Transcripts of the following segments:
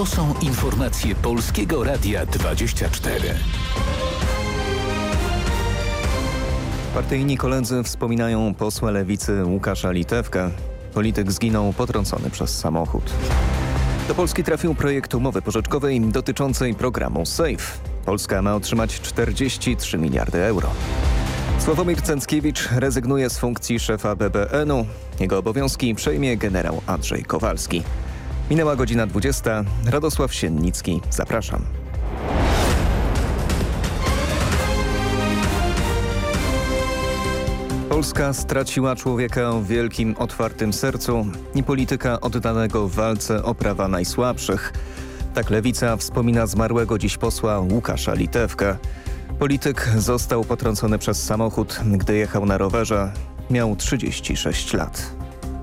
To są informacje Polskiego Radia 24. Partyjni koledzy wspominają posła lewicy Łukasza Litewkę. Polityk zginął potrącony przez samochód. Do Polski trafił projekt umowy pożyczkowej dotyczącej programu SAFE. Polska ma otrzymać 43 miliardy euro. Sławomir Cęckiewicz rezygnuje z funkcji szefa BBN-u. Jego obowiązki przejmie generał Andrzej Kowalski. Minęła godzina 20. Radosław Siennicki. Zapraszam. Polska straciła człowieka o wielkim, otwartym sercu i polityka oddanego w walce o prawa najsłabszych. Tak Lewica wspomina zmarłego dziś posła Łukasza Litewkę. Polityk został potrącony przez samochód, gdy jechał na rowerze. Miał 36 lat.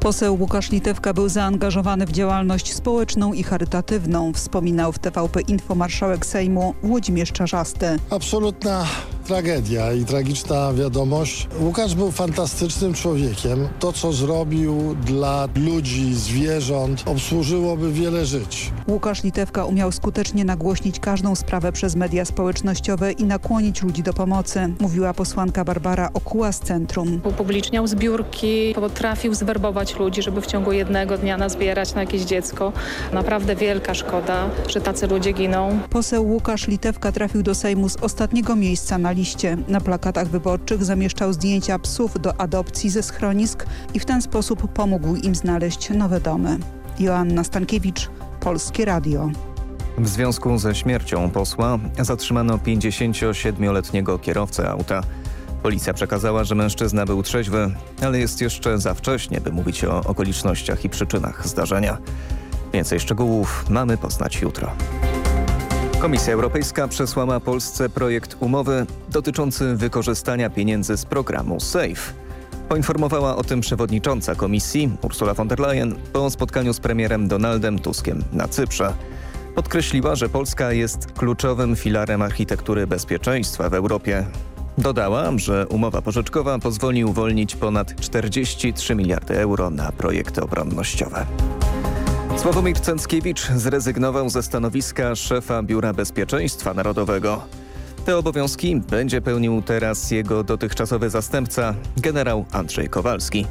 Poseł Łukasz Litewka był zaangażowany w działalność społeczną i charytatywną, wspominał w TVP Info marszałek Sejmu Włodzimierz Czarzasty. Absolutna tragedia i tragiczna wiadomość. Łukasz był fantastycznym człowiekiem. To, co zrobił dla ludzi, zwierząt, obsłużyłoby wiele żyć. Łukasz Litewka umiał skutecznie nagłośnić każdą sprawę przez media społecznościowe i nakłonić ludzi do pomocy, mówiła posłanka Barbara Okuła z Centrum. Upubliczniał zbiórki, potrafił zwerbować ludzi, żeby w ciągu jednego dnia nazbierać na jakieś dziecko. Naprawdę wielka szkoda, że tacy ludzie giną. Poseł Łukasz Litewka trafił do Sejmu z ostatniego miejsca na liście. Na plakatach wyborczych zamieszczał zdjęcia psów do adopcji ze schronisk i w ten sposób pomógł im znaleźć nowe domy. Joanna Stankiewicz, Polskie Radio. W związku ze śmiercią posła zatrzymano 57-letniego kierowcę auta. Policja przekazała, że mężczyzna był trzeźwy, ale jest jeszcze za wcześnie, by mówić o okolicznościach i przyczynach zdarzenia. Więcej szczegółów mamy poznać jutro. Komisja Europejska przesłała Polsce projekt umowy dotyczący wykorzystania pieniędzy z programu SAFE. Poinformowała o tym przewodnicząca komisji Ursula von der Leyen po spotkaniu z premierem Donaldem Tuskiem na Cyprze. Podkreśliła, że Polska jest kluczowym filarem architektury bezpieczeństwa w Europie. Dodała, że umowa pożyczkowa pozwoli uwolnić ponad 43 miliardy euro na projekty obronnościowe. Sławomir Cęckiewicz zrezygnował ze stanowiska szefa Biura Bezpieczeństwa Narodowego. Te obowiązki będzie pełnił teraz jego dotychczasowy zastępca, generał Andrzej Kowalski.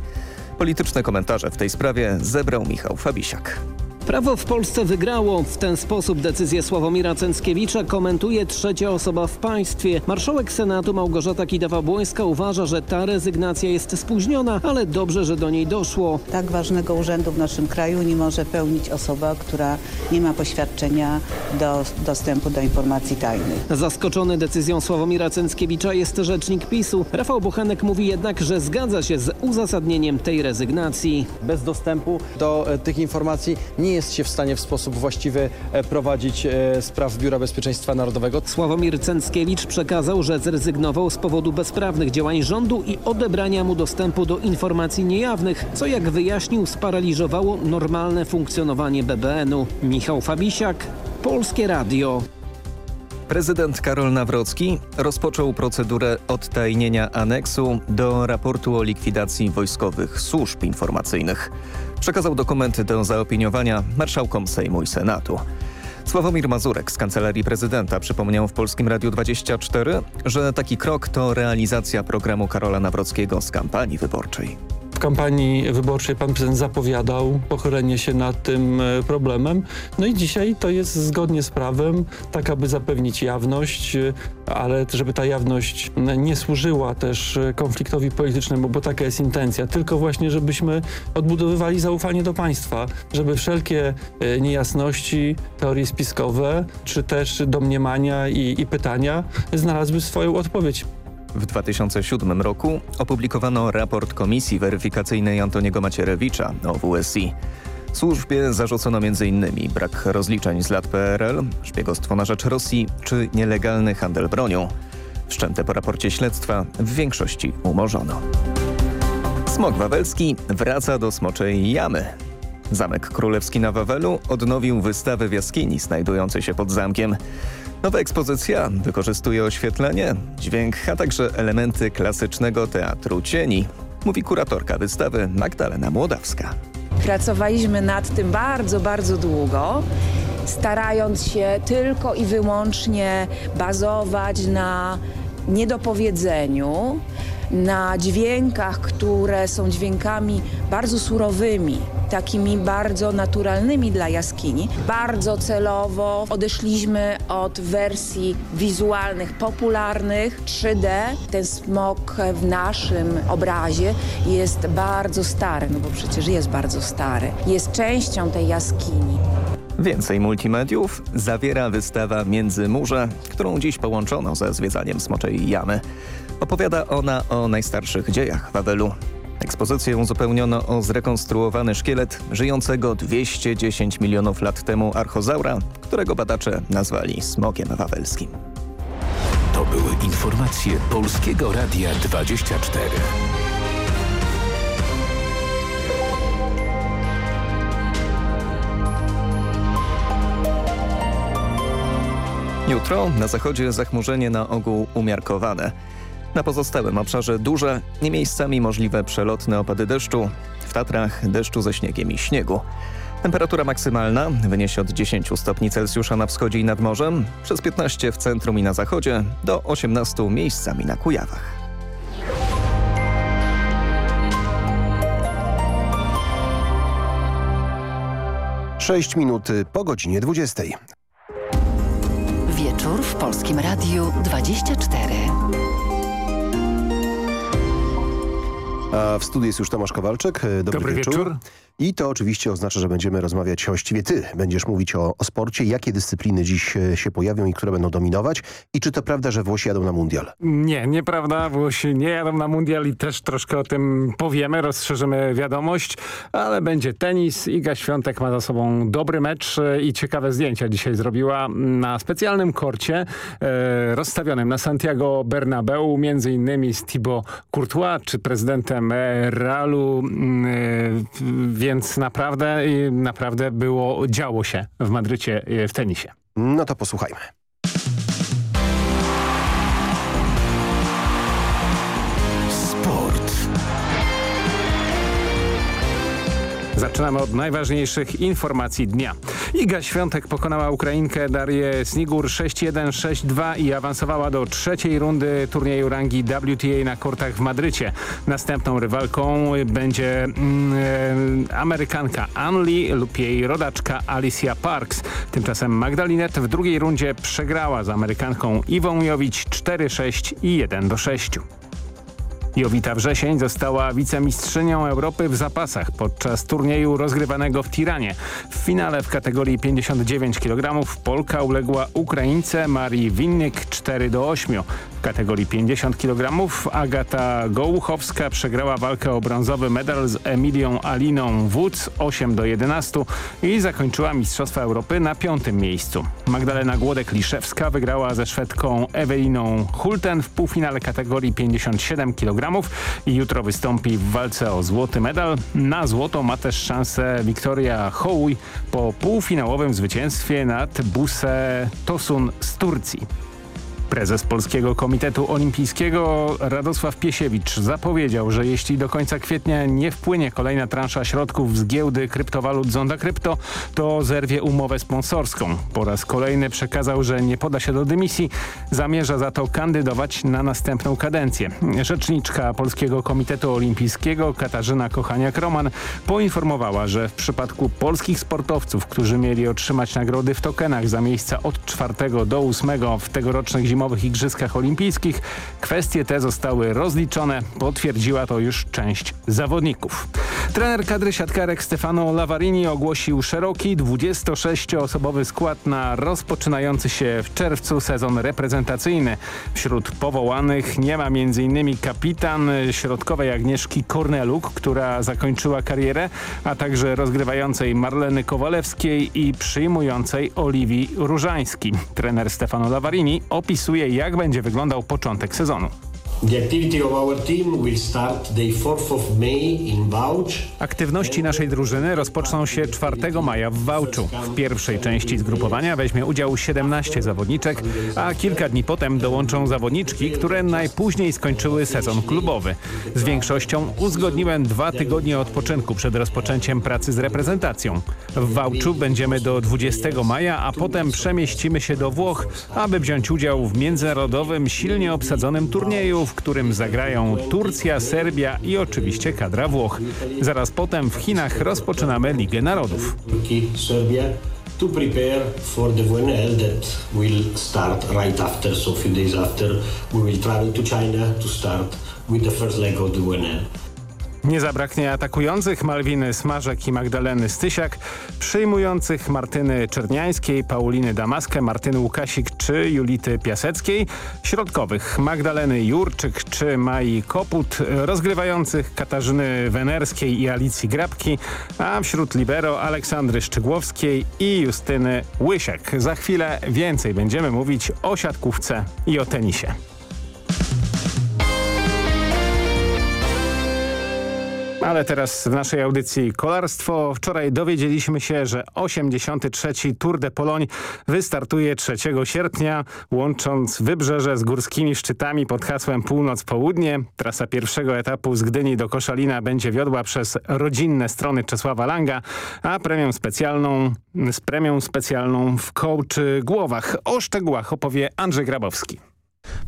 Polityczne komentarze w tej sprawie zebrał Michał Fabisiak. Prawo w Polsce wygrało. W ten sposób decyzję Sławomira Cęckiewicza komentuje trzecia osoba w państwie. Marszałek Senatu Małgorzata Kidawa-Błońska uważa, że ta rezygnacja jest spóźniona, ale dobrze, że do niej doszło. Tak ważnego urzędu w naszym kraju nie może pełnić osoba, która nie ma poświadczenia do dostępu do informacji tajnych. Zaskoczony decyzją Sławomira Cęckiewicza jest rzecznik PiSu. Rafał Bochenek mówi jednak, że zgadza się z uzasadnieniem tej rezygnacji. Bez dostępu do e, tych informacji nie jest się w stanie w sposób właściwy e, prowadzić e, spraw Biura Bezpieczeństwa Narodowego. Sławomir Cęckiewicz przekazał, że zrezygnował z powodu bezprawnych działań rządu i odebrania mu dostępu do informacji niejawnych, co jak wyjaśnił sparaliżowało normalne funkcjonowanie BBN-u. Michał Fabisiak, Polskie Radio. Prezydent Karol Nawrocki rozpoczął procedurę odtajnienia aneksu do raportu o likwidacji wojskowych służb informacyjnych. Przekazał dokument do zaopiniowania marszałkom Sejmu i Senatu. Sławomir Mazurek z Kancelarii Prezydenta przypomniał w Polskim Radiu 24, że taki krok to realizacja programu Karola Nawrockiego z kampanii wyborczej. W kampanii wyborczej pan prezydent zapowiadał pochylenie się nad tym e, problemem. No i dzisiaj to jest zgodnie z prawem, tak aby zapewnić jawność, e, ale żeby ta jawność nie służyła też e, konfliktowi politycznemu, bo taka jest intencja, tylko właśnie żebyśmy odbudowywali zaufanie do państwa, żeby wszelkie niejasności, teorie spiskowe, czy też domniemania i, i pytania znalazły swoją odpowiedź. W 2007 roku opublikowano raport Komisji Weryfikacyjnej Antoniego Macierewicza o WSI. Służbie zarzucono m.in. brak rozliczeń z lat PRL, szpiegostwo na rzecz Rosji czy nielegalny handel bronią. Wszczęte po raporcie śledztwa w większości umorzono. Smok Wawelski wraca do Smoczej Jamy. Zamek Królewski na Wawelu odnowił wystawę w jaskini znajdującej się pod zamkiem. Nowa ekspozycja wykorzystuje oświetlenie, dźwięk, a także elementy klasycznego teatru cieni, mówi kuratorka wystawy Magdalena Młodawska. Pracowaliśmy nad tym bardzo, bardzo długo starając się tylko i wyłącznie bazować na niedopowiedzeniu, na dźwiękach, które są dźwiękami bardzo surowymi, takimi bardzo naturalnymi dla jaskini. Bardzo celowo odeszliśmy od wersji wizualnych, popularnych 3D. Ten smok w naszym obrazie jest bardzo stary, no bo przecież jest bardzo stary. Jest częścią tej jaskini. Więcej multimediów zawiera wystawa Międzymurze, którą dziś połączono ze zwiedzaniem Smoczej Jamy. Opowiada ona o najstarszych dziejach Wawelu. Ekspozycję uzupełniono o zrekonstruowany szkielet żyjącego 210 milionów lat temu archozaura, którego badacze nazwali smokiem wawelskim. To były informacje Polskiego Radia 24. Jutro na zachodzie zachmurzenie na ogół umiarkowane. Na pozostałym obszarze duże, nie miejscami możliwe przelotne opady deszczu. W Tatrach deszczu ze śniegiem i śniegu. Temperatura maksymalna wyniesie od 10 stopni Celsjusza na wschodzie i nad morzem, przez 15 w centrum i na zachodzie, do 18 miejscami na Kujawach. Sześć minut po godzinie 20. Wieczór w Polskim Radiu 24. A w studiu jest już Tomasz Kowalczyk. Dobry, Dobry wieczór. wieczór. I to oczywiście oznacza, że będziemy rozmawiać, właściwie ty będziesz mówić o, o sporcie, jakie dyscypliny dziś e, się pojawią i które będą dominować i czy to prawda, że Włosi jadą na mundial? Nie, nieprawda. Włosi nie jadą na mundial i też troszkę o tym powiemy, rozszerzymy wiadomość, ale będzie tenis. Iga Świątek ma za sobą dobry mecz e, i ciekawe zdjęcia dzisiaj zrobiła na specjalnym korcie e, rozstawionym na Santiago Bernabeu, między innymi z Thibaut Courtois, czy prezydentem Realu, mm, e, więc naprawdę, naprawdę było, działo się w Madrycie e, w tenisie. No to posłuchajmy. Zaczynamy od najważniejszych informacji dnia. Iga Świątek pokonała Ukrainkę Darię Snigur 6-1, 6-2 i awansowała do trzeciej rundy turnieju rangi WTA na kortach w Madrycie. Następną rywalką będzie mm, Amerykanka Anli lub jej rodaczka Alicia Parks. Tymczasem Magdalinet w drugiej rundzie przegrała z Amerykanką Iwą Jowicz 4-6 i 1-6. Jowita Wrzesień została wicemistrzynią Europy w zapasach podczas turnieju rozgrywanego w Tiranie. W finale w kategorii 59 kg Polka uległa Ukraińce Marii Winnik 4 do 8. Kategorii 50 kg Agata Gołuchowska przegrała walkę o brązowy medal z Emilią Aliną Wódz 8 do 11 i zakończyła Mistrzostwa Europy na piątym miejscu. Magdalena Głodek-Liszewska wygrała ze Szwedką Eweliną Hulten w półfinale kategorii 57 kg i jutro wystąpi w walce o złoty medal. Na złoto ma też szansę Wiktoria Hołuj po półfinałowym zwycięstwie nad Buse Tosun z Turcji. Prezes Polskiego Komitetu Olimpijskiego Radosław Piesiewicz zapowiedział, że jeśli do końca kwietnia nie wpłynie kolejna transza środków z giełdy kryptowalut Zonda Krypto, to zerwie umowę sponsorską. Po raz kolejny przekazał, że nie poda się do dymisji, zamierza za to kandydować na następną kadencję. Rzeczniczka Polskiego Komitetu Olimpijskiego Katarzyna Kochaniak-Roman poinformowała, że w przypadku polskich sportowców, którzy mieli otrzymać nagrody w tokenach za miejsca od 4 do 8 w tegorocznych zimowych zimowych Igrzyskach Olimpijskich. Kwestie te zostały rozliczone, potwierdziła to już część zawodników. Trener kadry siatkarek Stefano Lavarini ogłosił szeroki 26-osobowy skład na rozpoczynający się w czerwcu sezon reprezentacyjny. Wśród powołanych nie ma m.in. kapitan środkowej Agnieszki Korneluk, która zakończyła karierę, a także rozgrywającej Marleny Kowalewskiej i przyjmującej Oliwii Różański. Trener Stefano Lavarini opisuje jak będzie wyglądał początek sezonu. Aktywności naszej drużyny rozpoczną się 4 maja w Wałczu. W pierwszej części zgrupowania weźmie udział 17 zawodniczek, a kilka dni potem dołączą zawodniczki, które najpóźniej skończyły sezon klubowy. Z większością uzgodniłem dwa tygodnie odpoczynku przed rozpoczęciem pracy z reprezentacją. W Wałczu będziemy do 20 maja, a potem przemieścimy się do Włoch, aby wziąć udział w międzynarodowym, silnie obsadzonym turnieju, w którym zagrają Turcja, Serbia i oczywiście kadra Włoch. Zaraz potem w Chinach rozpoczynamy Ligę Narodów. to prepare for the WNL that will start right after, so a few days after we will travel to China to start with the first leg of the WNL. Nie zabraknie atakujących Malwiny Smarzek i Magdaleny Stysiak, przyjmujących Martyny Czerniańskiej, Pauliny Damaskę, Martyny Łukasik czy Julity Piaseckiej, środkowych Magdaleny Jurczyk czy Mai Koput, rozgrywających Katarzyny Wenerskiej i Alicji Grabki, a wśród libero Aleksandry Szczygłowskiej i Justyny Łysiak. Za chwilę więcej będziemy mówić o siatkówce i o tenisie. Ale teraz w naszej audycji kolarstwo. Wczoraj dowiedzieliśmy się, że 83. Tour de Pologne wystartuje 3 sierpnia, łącząc wybrzeże z górskimi szczytami pod hasłem Północ-Południe. Trasa pierwszego etapu z Gdyni do Koszalina będzie wiodła przez rodzinne strony Czesława Langa, a premią specjalną, z premią specjalną w Kołczy Głowach. O szczegółach opowie Andrzej Grabowski.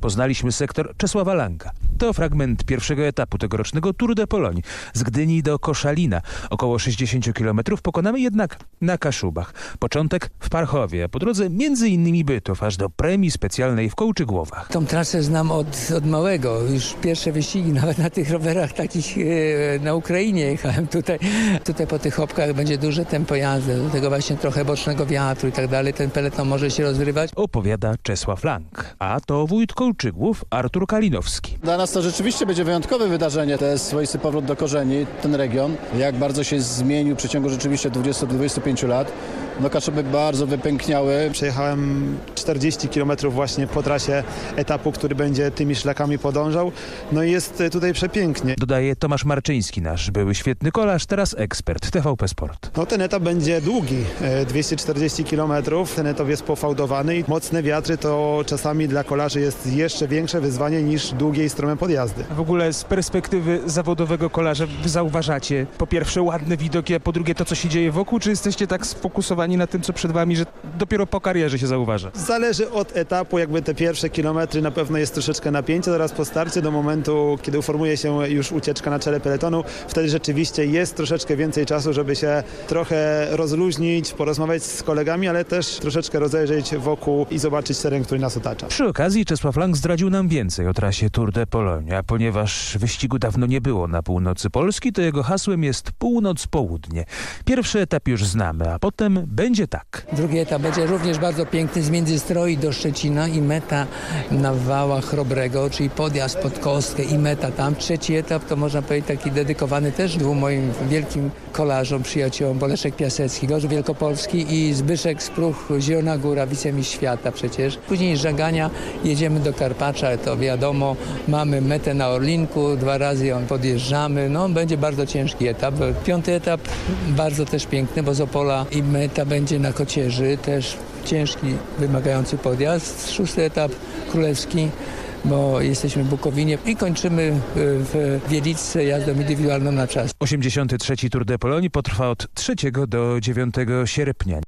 Poznaliśmy sektor Czesława Lanka. To fragment pierwszego etapu tegorocznego Tour de Pologne. Z Gdyni do Koszalina. Około 60 km pokonamy jednak na Kaszubach. Początek w Parchowie, a po drodze między innymi Bytów, aż do premii specjalnej w Kołczygłowach. Tą trasę znam od, od małego. Już pierwsze wyścigi nawet na tych rowerach takich e, na Ukrainie jechałem tutaj. Tutaj po tych hopkach będzie duże tempo jazdy. Do tego właśnie trochę bocznego wiatru i tak dalej. Ten peleton może się rozrywać. Opowiada Czesław Lang. A to wójt Kołczygłów Artur Kalinowski. Dla nas to rzeczywiście będzie wyjątkowe wydarzenie. To jest swoisty powrót do korzeni, ten region. Jak bardzo się zmienił w przeciągu rzeczywiście 20-25 lat. No Kaszuby bardzo wypękniały. Przejechałem 40 km właśnie po trasie etapu, który będzie tymi szlakami podążał. No i jest tutaj przepięknie. Dodaje Tomasz Marczyński, nasz były świetny kolarz, teraz ekspert TVP Sport. No ten etap będzie długi, 240 km. Ten etap jest pofałdowany i mocne wiatry to czasami dla kolarzy jest jeszcze większe wyzwanie niż długie i strome podjazdy. W ogóle z perspektywy zawodowego kolarza wy zauważacie po pierwsze ładne widoki, a po drugie to, co się dzieje wokół, czy jesteście tak sfokusowani na tym, co przed wami, że dopiero po karierze się zauważa? Zależy od etapu, jakby te pierwsze kilometry na pewno jest troszeczkę napięcie, zaraz po starcie do momentu, kiedy uformuje się już ucieczka na czele peletonu, wtedy rzeczywiście jest troszeczkę więcej czasu, żeby się trochę rozluźnić, porozmawiać z kolegami, ale też troszeczkę rozejrzeć wokół i zobaczyć teren, który nas otacza. Przy okazji Czesław Lang zdradził nam więcej o trasie Tour de Pologne, a ponieważ wyścigu dawno nie było na północy Polski, to jego hasłem jest północ-południe. Pierwszy etap już znamy, a potem będzie tak. Drugi etap będzie również bardzo piękny z Międzystroi do Szczecina i meta na Wałach Chrobrego, czyli podjazd pod Kostkę i meta tam. Trzeci etap to można powiedzieć taki dedykowany też dwóm moim wielkim kolarzom, przyjaciołom, Boleszek Piasecki, Gorzów Wielkopolski i Zbyszek Spruch, Zielona Góra, wicemistrz świata przecież. Później z Żagania jedziemy do Karpacza, to wiadomo, mamy metę na Orlinku, dwa razy ją podjeżdżamy, no będzie bardzo ciężki etap. Piąty etap bardzo też piękny, bo z Opola i meta będzie na Kocierzy, też ciężki, wymagający podjazd. Szósty etap królewski bo jesteśmy w Bukowinie i kończymy w Wieliczce jazdą indywidualną na czas. 83. Tour de Pologne potrwa od 3 do 9 sierpnia.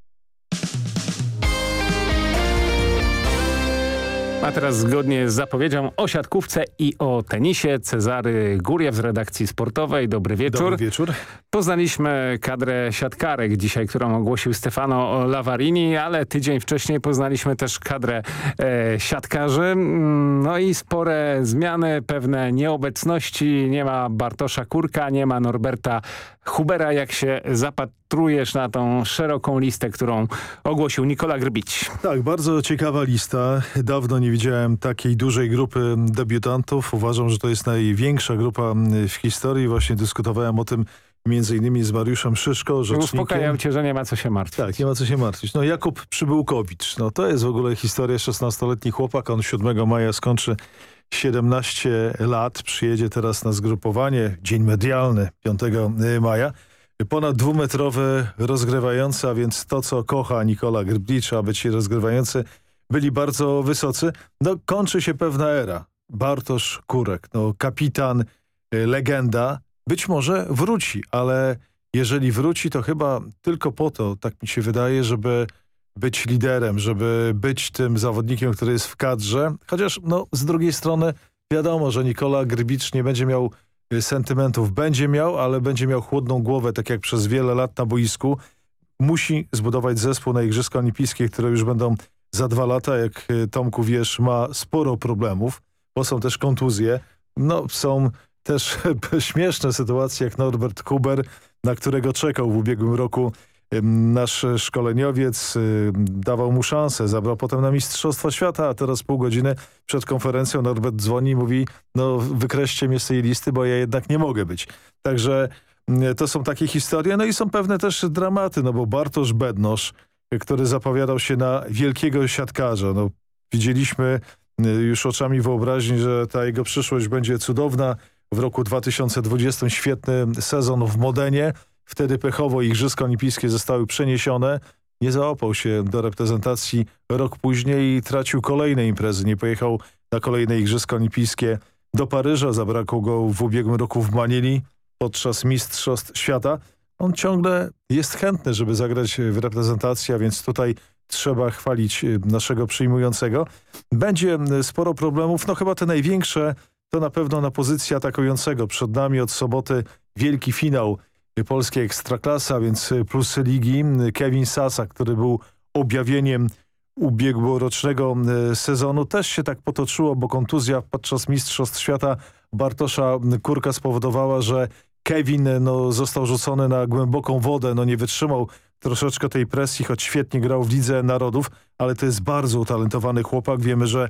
A teraz zgodnie z zapowiedzią o siatkówce i o tenisie. Cezary Góriew z redakcji sportowej. Dobry wieczór. Dobry wieczór. Poznaliśmy kadrę siatkarek dzisiaj, którą ogłosił Stefano Lavarini, ale tydzień wcześniej poznaliśmy też kadrę e, siatkarzy. No i spore zmiany, pewne nieobecności. Nie ma Bartosza Kurka, nie ma Norberta Hubera. Jak się zapatrujesz na tą szeroką listę, którą ogłosił Nikola Grbić? Tak, bardzo ciekawa lista. Dawno nie widziałem takiej dużej grupy debiutantów. Uważam, że to jest największa grupa w historii. Właśnie dyskutowałem o tym między innymi z Mariuszem Szyszko, rzecznikiem. Uspokajam cię, że nie ma co się martwić. Tak, nie ma co się martwić. No Jakub Przybyłkowicz, no to jest w ogóle historia 16-letni chłopak. On 7 maja skończy 17 lat. Przyjedzie teraz na zgrupowanie, dzień medialny 5 maja. Ponad dwumetrowy rozgrywający, a więc to, co kocha Nikola Grblicz, aby ci rozgrywający byli bardzo wysocy. No, kończy się pewna era. Bartosz Kurek, no, kapitan, y, legenda. Być może wróci, ale jeżeli wróci, to chyba tylko po to, tak mi się wydaje, żeby być liderem, żeby być tym zawodnikiem, który jest w kadrze. Chociaż no, z drugiej strony wiadomo, że Nikola Grbicz nie będzie miał y, sentymentów. Będzie miał, ale będzie miał chłodną głowę, tak jak przez wiele lat na boisku. Musi zbudować zespół na Igrzyska Olimpijskie, które już będą za dwa lata. Jak y, Tomku wiesz, ma sporo problemów, bo są też kontuzje. No, są też śmieszne sytuacje, jak Norbert Huber, na którego czekał w ubiegłym roku nasz szkoleniowiec dawał mu szansę, zabrał potem na Mistrzostwa Świata, a teraz pół godziny przed konferencją Norbert dzwoni i mówi, no wykreślcie mnie z tej listy, bo ja jednak nie mogę być. Także to są takie historie, no i są pewne też dramaty, no bo Bartosz Bednosz, który zapowiadał się na wielkiego siatkarza, no widzieliśmy już oczami wyobraźni, że ta jego przyszłość będzie cudowna. W roku 2020 świetny sezon w Modenie, Wtedy pechowo Igrzyska Olimpijskie zostały przeniesione. Nie załapał się do reprezentacji rok później i tracił kolejne imprezy. Nie pojechał na kolejne Igrzyska Olimpijskie do Paryża. Zabrakło go w ubiegłym roku w Manili podczas Mistrzostw Świata. On ciągle jest chętny, żeby zagrać w reprezentacji, a więc tutaj trzeba chwalić y, naszego przyjmującego. Będzie y, sporo problemów, no chyba te największe to na pewno na pozycji atakującego. Przed nami od soboty wielki finał polskiej Ekstraklasa, więc plusy ligi. Kevin Sasa, który był objawieniem ubiegłorocznego sezonu. Też się tak potoczyło, bo kontuzja podczas Mistrzostw Świata Bartosza Kurka spowodowała, że Kevin no, został rzucony na głęboką wodę, no nie wytrzymał troszeczkę tej presji, choć świetnie grał w Lidze Narodów, ale to jest bardzo utalentowany chłopak. Wiemy, że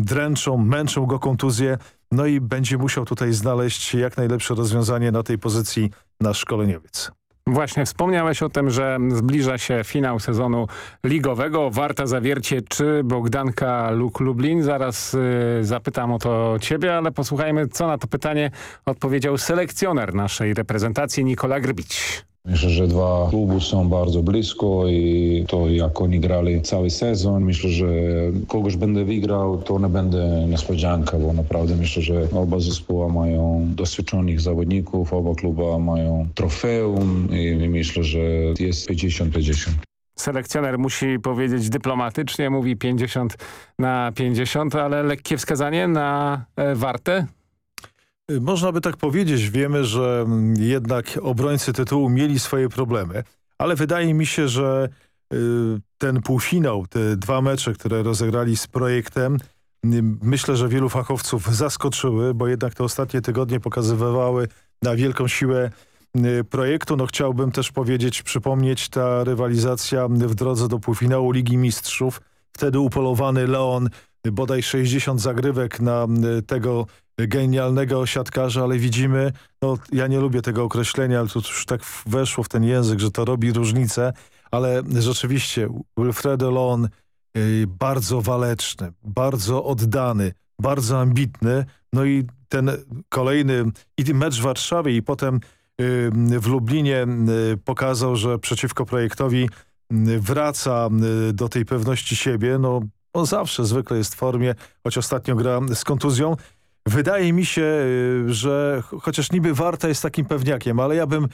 dręczą, męczą go kontuzje, no i będzie musiał tutaj znaleźć jak najlepsze rozwiązanie na tej pozycji nasz szkoleniowiec. Właśnie wspomniałeś o tym, że zbliża się finał sezonu ligowego. Warta zawiercie czy Bogdanka Luk Lublin. Zaraz y, zapytam o to ciebie, ale posłuchajmy co na to pytanie odpowiedział selekcjoner naszej reprezentacji Nikola Grbicz. Myślę, że dwa kluby są bardzo blisko i to jak oni grali cały sezon. Myślę, że kogoś będę wygrał, to nie będzie niespodzianka, bo naprawdę myślę, że oba zespoły mają doświadczonych zawodników, oba kluby mają trofeum i myślę, że jest 50-50 selekcjoner musi powiedzieć dyplomatycznie, mówi 50 na 50, ale lekkie wskazanie na e, Wartę? Można by tak powiedzieć. Wiemy, że jednak obrońcy tytułu mieli swoje problemy, ale wydaje mi się, że y, ten półfinał, te dwa mecze, które rozegrali z projektem, myślę, że wielu fachowców zaskoczyły, bo jednak te ostatnie tygodnie pokazywały na wielką siłę y, projektu. No chciałbym też powiedzieć, przypomnieć ta rywalizacja w drodze do półfinału Ligi Mistrzów. Wtedy upolowany Leon bodaj 60 zagrywek na tego genialnego siatkarza, ale widzimy, no ja nie lubię tego określenia, ale to już tak weszło w ten język, że to robi różnicę, ale rzeczywiście Wilfredo Lon y, bardzo waleczny, bardzo oddany, bardzo ambitny, no i ten kolejny i mecz w Warszawie i potem y, w Lublinie y, pokazał, że przeciwko projektowi wraca do tej pewności siebie, no on zawsze zwykle jest w formie, choć ostatnio gra z kontuzją. Wydaje mi się, y, że chociaż niby Warta jest takim pewniakiem, ale ja bym y,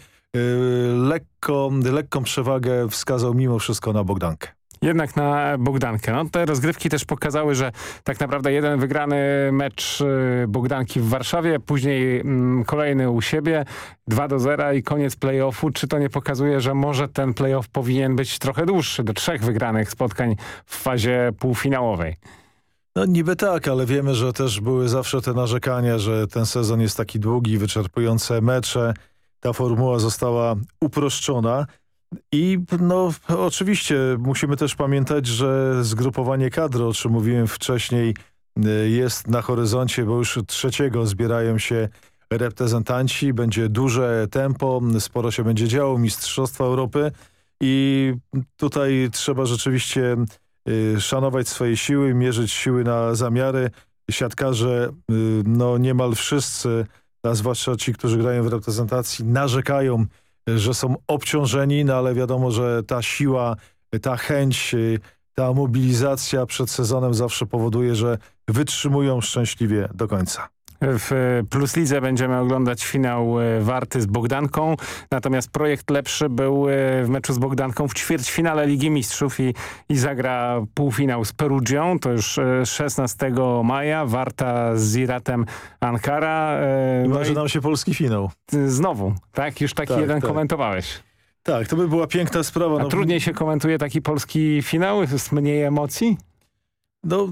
lekko, lekką przewagę wskazał mimo wszystko na Bogdankę. Jednak na Bogdankę. No, te rozgrywki też pokazały, że tak naprawdę jeden wygrany mecz y, Bogdanki w Warszawie, później mm, kolejny u siebie, 2 do 0 i koniec playoffu. Czy to nie pokazuje, że może ten playoff powinien być trochę dłuższy, do trzech wygranych spotkań w fazie półfinałowej? No niby tak, ale wiemy, że też były zawsze te narzekania, że ten sezon jest taki długi, wyczerpujące mecze. Ta formuła została uproszczona. I no oczywiście musimy też pamiętać, że zgrupowanie kadry, o czym mówiłem wcześniej, y, jest na horyzoncie, bo już trzeciego zbierają się reprezentanci. Będzie duże tempo, sporo się będzie działo, Mistrzostwa Europy i tutaj trzeba rzeczywiście szanować swoje siły, mierzyć siły na zamiary. siatkarze, y, no niemal wszyscy, a zwłaszcza ci, którzy grają w reprezentacji, narzekają, że są obciążeni, no ale wiadomo, że ta siła, ta chęć, y, ta mobilizacja przed sezonem zawsze powoduje, że wytrzymują szczęśliwie do końca. W Plus Lidze będziemy oglądać finał e, Warty z Bogdanką, natomiast projekt lepszy był e, w meczu z Bogdanką w ćwierćfinale Ligi Mistrzów i, i zagra półfinał z Perugią, to już 16 e, maja, Warta z Iratem Ankara. No Marzy nam się polski finał. Znowu, tak? Już taki tak, jeden tak. komentowałeś. Tak, to by była piękna sprawa. A no, trudniej się komentuje taki polski finał? Jest mniej emocji? No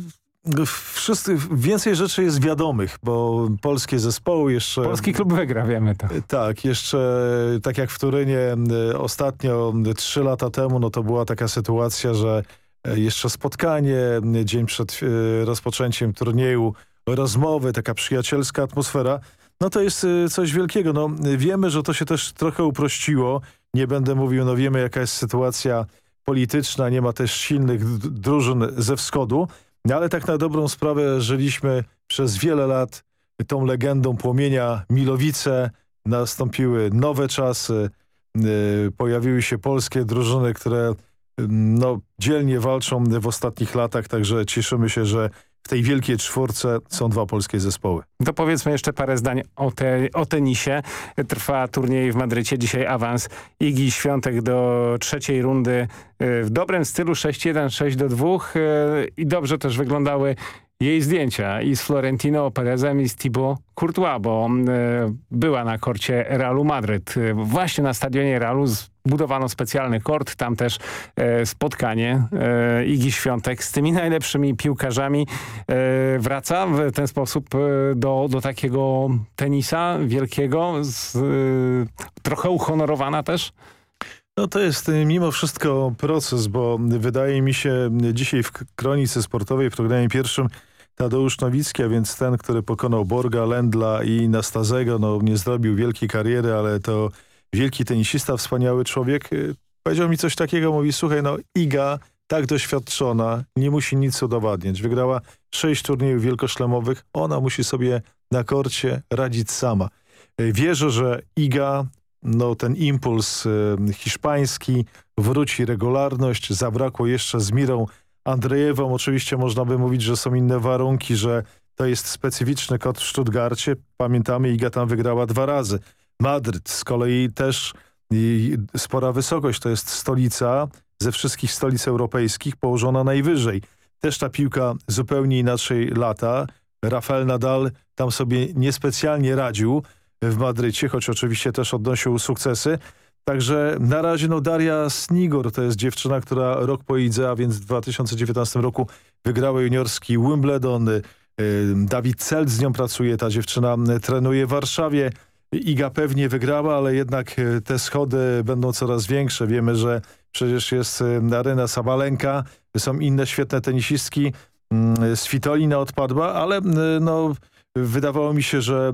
Wszyscy, więcej rzeczy jest wiadomych, bo polskie zespoły jeszcze... Polski klub wygra, wiemy to. Tak, jeszcze tak jak w Turynie ostatnio, trzy lata temu, no to była taka sytuacja, że e, jeszcze spotkanie dzień przed e, rozpoczęciem turnieju, rozmowy, taka przyjacielska atmosfera, no to jest e, coś wielkiego. No, wiemy, że to się też trochę uprościło. Nie będę mówił, no wiemy jaka jest sytuacja polityczna, nie ma też silnych drużyn ze wschodu, ale tak na dobrą sprawę żyliśmy przez wiele lat tą legendą płomienia Milowice. Nastąpiły nowe czasy, y, pojawiły się polskie drużyny, które y, no, dzielnie walczą w ostatnich latach, także cieszymy się, że w tej wielkiej czwórce są dwa polskie zespoły. To powiedzmy jeszcze parę zdań o, te, o tenisie. Trwa turniej w Madrycie, dzisiaj awans Igi Świątek do trzeciej rundy y, w dobrym stylu 6-1, 6-2 y, i dobrze też wyglądały jej zdjęcia i z Florentino Perezem i z Thibaut Courtois, bo y, była na korcie Realu Madryt. Właśnie na stadionie Realu budowano specjalny kort, tam też e, spotkanie e, Igi Świątek z tymi najlepszymi piłkarzami e, wraca w ten sposób e, do, do takiego tenisa wielkiego, z, e, trochę uhonorowana też. No to jest e, mimo wszystko proces, bo wydaje mi się dzisiaj w kronice sportowej w programie pierwszym Tadeusz Nowicki, a więc ten, który pokonał Borga, Lendla i Nastazego, no nie zrobił wielkiej kariery, ale to wielki tenisista, wspaniały człowiek, y, powiedział mi coś takiego, mówi, słuchaj, no Iga tak doświadczona, nie musi nic udowadniać. Wygrała sześć turniejów wielkoszlemowych, ona musi sobie na korcie radzić sama. Y, wierzę, że Iga, no ten impuls y, hiszpański, wróci regularność, zabrakło jeszcze z Mirą Andrzejewą. Oczywiście można by mówić, że są inne warunki, że to jest specyficzny kot w Stuttgarcie. Pamiętamy, Iga tam wygrała dwa razy. Madryt z kolei też spora wysokość, to jest stolica ze wszystkich stolic europejskich położona najwyżej. Też ta piłka zupełnie inaczej lata. Rafael Nadal tam sobie niespecjalnie radził w Madrycie, choć oczywiście też odnosił sukcesy. Także na razie no Daria Snigor to jest dziewczyna, która rok po Idze, a więc w 2019 roku wygrała juniorski Wimbledon. Dawid Celt z nią pracuje, ta dziewczyna trenuje w Warszawie. Iga pewnie wygrała, ale jednak e, te schody będą coraz większe. Wiemy, że przecież jest e, Arena Sabalenka, są inne świetne tenisistki. Mm, Svitolina odpadła, ale no, wydawało mi się, że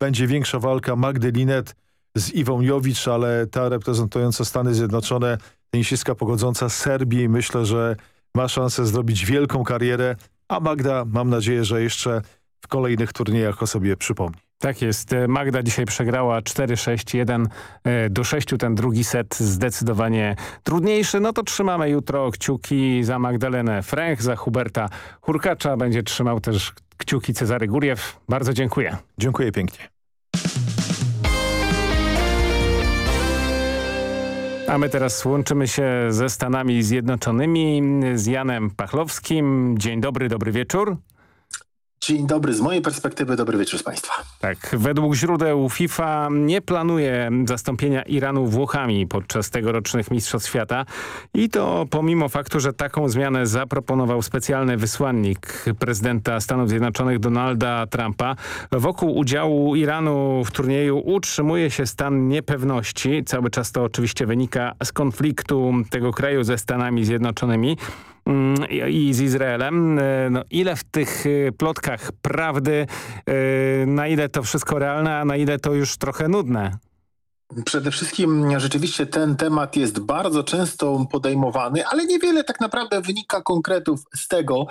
będzie większa walka Magdy Linet z Iwą Jowicz, ale ta reprezentująca Stany Zjednoczone, tenisistka pochodząca z Serbii, myślę, że ma szansę zrobić wielką karierę, a Magda mam nadzieję, że jeszcze w kolejnych turniejach o sobie przypomni. Tak jest. Magda dzisiaj przegrała 4-6-1 e, do 6. Ten drugi set zdecydowanie trudniejszy. No to trzymamy jutro kciuki za Magdalenę Fręch, za Huberta Hurkacza. Będzie trzymał też kciuki Cezary Góriew. Bardzo dziękuję. Dziękuję pięknie. A my teraz łączymy się ze Stanami Zjednoczonymi z Janem Pachlowskim. Dzień dobry, dobry wieczór. Dzień dobry, z mojej perspektywy dobry wieczór z Państwa. Tak, według źródeł FIFA nie planuje zastąpienia Iranu Włochami podczas tegorocznych Mistrzostw Świata i to pomimo faktu, że taką zmianę zaproponował specjalny wysłannik prezydenta Stanów Zjednoczonych Donalda Trumpa. Wokół udziału Iranu w turnieju utrzymuje się stan niepewności. Cały czas to oczywiście wynika z konfliktu tego kraju ze Stanami Zjednoczonymi. Mm, i z Izraelem. E, no, ile w tych e, plotkach prawdy, e, na ile to wszystko realne, a na ile to już trochę nudne? Przede wszystkim rzeczywiście ten temat jest bardzo często podejmowany, ale niewiele tak naprawdę wynika konkretów z tego,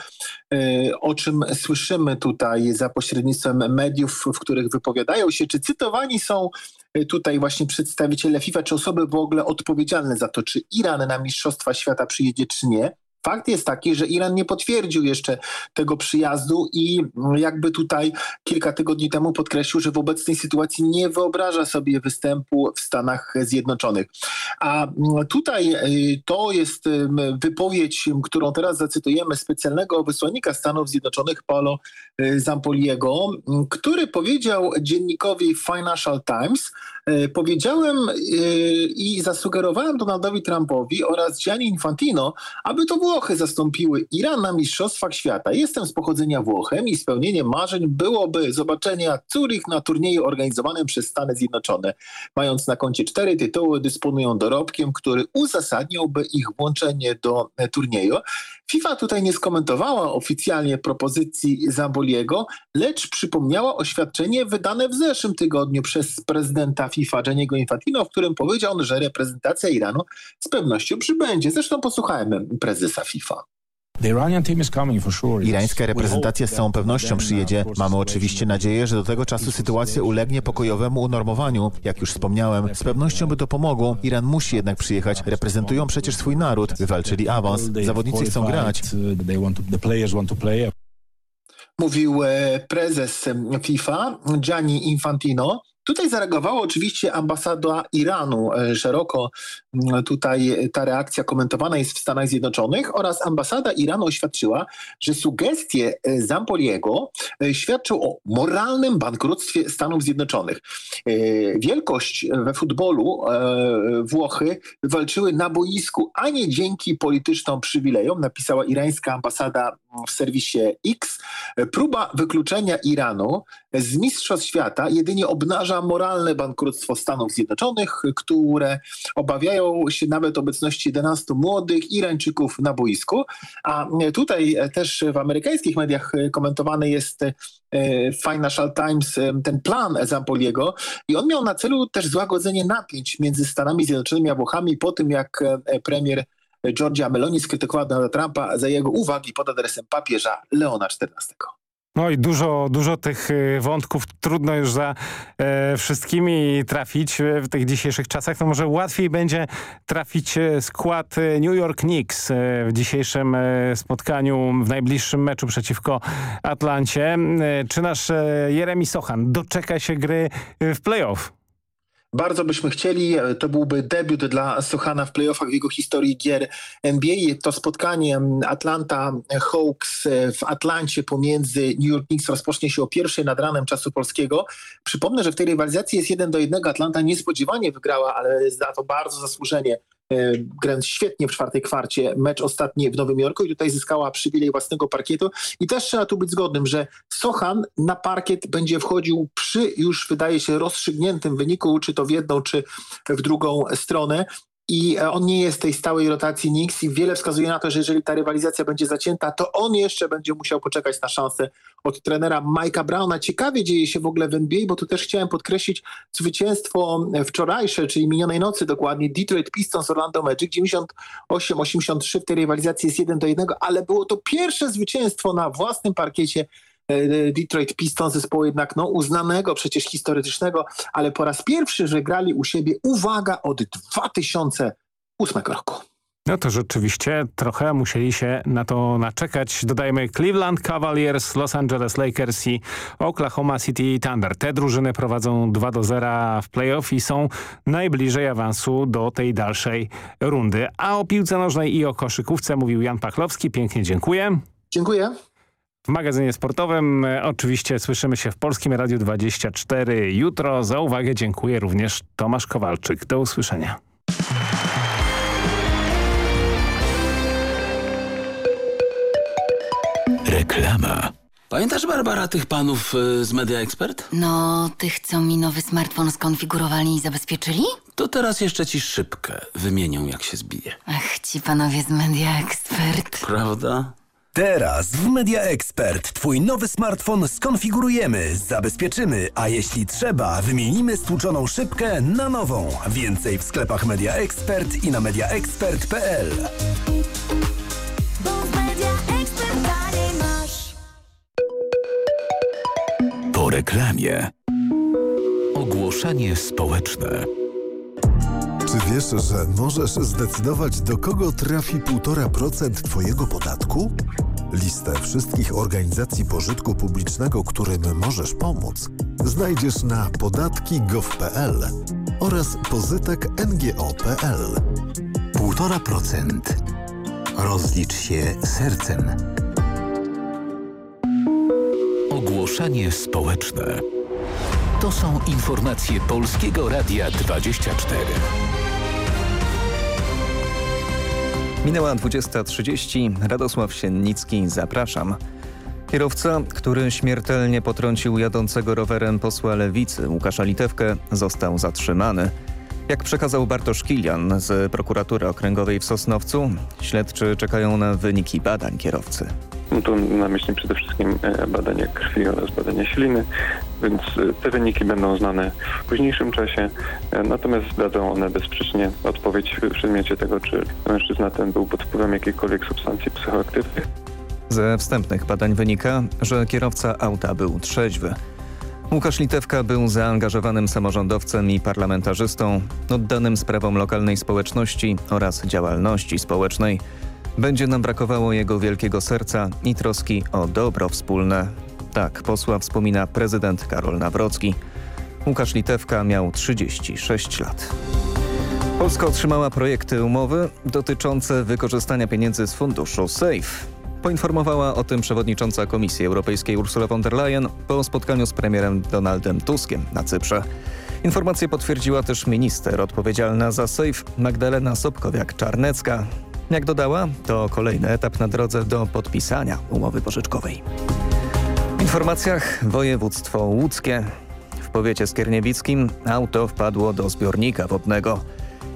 o czym słyszymy tutaj za pośrednictwem mediów, w których wypowiadają się, czy cytowani są tutaj właśnie przedstawiciele FIFA, czy osoby w ogóle odpowiedzialne za to, czy Iran na Mistrzostwa Świata przyjedzie, czy nie. Fakt jest taki, że Iran nie potwierdził jeszcze tego przyjazdu i jakby tutaj kilka tygodni temu podkreślił, że w obecnej sytuacji nie wyobraża sobie występu w Stanach Zjednoczonych. A tutaj y, to jest wypowiedź, którą teraz zacytujemy specjalnego wysłannika Stanów Zjednoczonych Paulo y, Zampoliego, który powiedział dziennikowi Financial Times, powiedziałem i zasugerowałem Donaldowi Trumpowi oraz Gianni Infantino, aby to Włochy zastąpiły Iran na Mistrzostwach Świata. Jestem z pochodzenia Włochem i spełnieniem marzeń byłoby zobaczenia Zurich na turnieju organizowanym przez Stany Zjednoczone. Mając na koncie cztery tytuły, dysponują dorobkiem, który uzasadniałby ich włączenie do turnieju. FIFA tutaj nie skomentowała oficjalnie propozycji Zamboliego, lecz przypomniała oświadczenie wydane w zeszłym tygodniu przez prezydenta FIFA Gianniego Infantino, w którym powiedział on, że reprezentacja Iranu z pewnością przybędzie. Zresztą posłuchajmy prezesa FIFA. Irańska reprezentacja z całą pewnością przyjedzie. Mamy oczywiście nadzieję, że do tego czasu sytuacja ulegnie pokojowemu unormowaniu. Jak już wspomniałem, z pewnością by to pomogło. Iran musi jednak przyjechać. Reprezentują przecież swój naród. Wywalczyli awans. Zawodnicy chcą grać. Mówił e, prezes FIFA Gianni Infantino. Tutaj zareagowała oczywiście ambasada Iranu. E, szeroko tutaj ta reakcja komentowana jest w Stanach Zjednoczonych oraz ambasada Iranu oświadczyła, że sugestie e, Zampoliego e, świadczą o moralnym bankructwie Stanów Zjednoczonych. Wielkość we futbolu Włochy walczyły na boisku, a nie dzięki politycznym przywilejom, napisała irańska ambasada w serwisie X. Próba wykluczenia Iranu z Mistrzostw Świata jedynie obnaża moralne bankructwo Stanów Zjednoczonych, które obawiają się nawet obecności 11 młodych Irańczyków na boisku. A tutaj też w amerykańskich mediach komentowany jest e, Financial Times ten plan Zampoliego i on miał na celu też złagodzenie napięć między Stanami Zjednoczonymi a Włochami po tym, jak e, premier Georgia Meloni skrytykowała Donalda Trumpa za jego uwagi pod adresem papieża Leona XIV. No i dużo, dużo tych y, wątków trudno już za e, wszystkimi trafić w tych dzisiejszych czasach. To może łatwiej będzie trafić e, skład e, New York Knicks e, w dzisiejszym spotkaniu, w najbliższym meczu przeciwko Atlancie. Czy nasz Jeremi Sochan doczeka się gry w playoff? Bardzo byśmy chcieli, e, to byłby debiut dla Sochana w playoffach w jego historii gier NBA. To spotkanie Atlanta Hawks e, w Atlancie pomiędzy New York Knicks rozpocznie się o pierwszej nad ranem czasu polskiego. Przypomnę, że w tej rywalizacji jest jeden do jednego. Atlanta niespodziewanie wygrała, ale za to bardzo zasłużenie grając świetnie w czwartej kwarcie mecz ostatni w Nowym Jorku i tutaj zyskała przywilej własnego parkietu. I też trzeba tu być zgodnym, że Sochan na parkiet będzie wchodził przy już wydaje się rozstrzygniętym wyniku, czy to w jedną, czy w drugą stronę i e, on nie jest tej stałej rotacji Knicks i wiele wskazuje na to, że jeżeli ta rywalizacja będzie zacięta, to on jeszcze będzie musiał poczekać na szansę od trenera Mike'a Browna. Ciekawie dzieje się w ogóle w NBA, bo tu też chciałem podkreślić zwycięstwo wczorajsze, czyli minionej nocy dokładnie, Detroit Pistons Orlando Magic 98-83 w tej rywalizacji jest 1 do 1, ale było to pierwsze zwycięstwo na własnym parkiecie Detroit Pistons, zespołu jednak no, uznanego przecież historycznego, ale po raz pierwszy, że grali u siebie, uwaga, od 2008 roku. No to rzeczywiście trochę musieli się na to naczekać. Dodajmy Cleveland Cavaliers, Los Angeles Lakers i Oklahoma City Thunder. Te drużyny prowadzą 2 do 0 w playoff i są najbliżej awansu do tej dalszej rundy. A o piłce nożnej i o koszykówce mówił Jan Pachlowski. Pięknie dziękuję. Dziękuję. W magazynie sportowym e, oczywiście słyszymy się w Polskim Radiu 24 jutro. Za uwagę dziękuję również Tomasz Kowalczyk. Do usłyszenia. Reklama. Pamiętasz, Barbara, tych panów y, z Media Expert? No, tych, co mi nowy smartfon skonfigurowali i zabezpieczyli? To teraz jeszcze ci szybkę wymienią, jak się zbije. Ach, ci panowie z Media Expert. Prawda? Teraz w Media Expert Twój nowy smartfon skonfigurujemy, zabezpieczymy, a jeśli trzeba, wymienimy stłuczoną szybkę na nową. Więcej w sklepach Media Expert i na mediaexpert.pl. Po reklamie. Ogłoszenie społeczne. Czy wiesz, że możesz zdecydować, do kogo trafi 1,5% Twojego podatku? Listę wszystkich organizacji pożytku publicznego, którym możesz pomóc, znajdziesz na podatki.gov.pl oraz pozytek.ngo.pl. 1,5%. Rozlicz się sercem. Ogłoszenie społeczne. To są informacje Polskiego Radia 24. Minęła 20.30. Radosław Siennicki, zapraszam. Kierowca, który śmiertelnie potrącił jadącego rowerem posła Lewicy Łukasza Litewkę, został zatrzymany. Jak przekazał Bartosz Kilian z prokuratury okręgowej w Sosnowcu, śledczy czekają na wyniki badań kierowcy. Mam tu na myśli przede wszystkim e, badania krwi oraz badania śliny, więc e, te wyniki będą znane w późniejszym czasie, e, natomiast dadzą one bezsprzecznie odpowiedź w przedmiocie tego, czy mężczyzna ten był pod wpływem jakiejkolwiek substancji psychoaktywnych. Ze wstępnych badań wynika, że kierowca auta był trzeźwy. Łukasz Litewka był zaangażowanym samorządowcem i parlamentarzystą, oddanym sprawom lokalnej społeczności oraz działalności społecznej. Będzie nam brakowało jego wielkiego serca i troski o dobro wspólne. Tak posła wspomina prezydent Karol Nawrocki. Łukasz Litewka miał 36 lat. Polska otrzymała projekty umowy dotyczące wykorzystania pieniędzy z funduszu SAFE. Poinformowała o tym przewodnicząca Komisji Europejskiej Ursula von der Leyen po spotkaniu z premierem Donaldem Tuskiem na Cyprze. Informację potwierdziła też minister odpowiedzialna za SAFE Magdalena Sobkowiak-Czarnecka. Jak dodała, to kolejny etap na drodze do podpisania umowy pożyczkowej. W informacjach województwo łódzkie. W powiecie skierniewickim auto wpadło do zbiornika wodnego.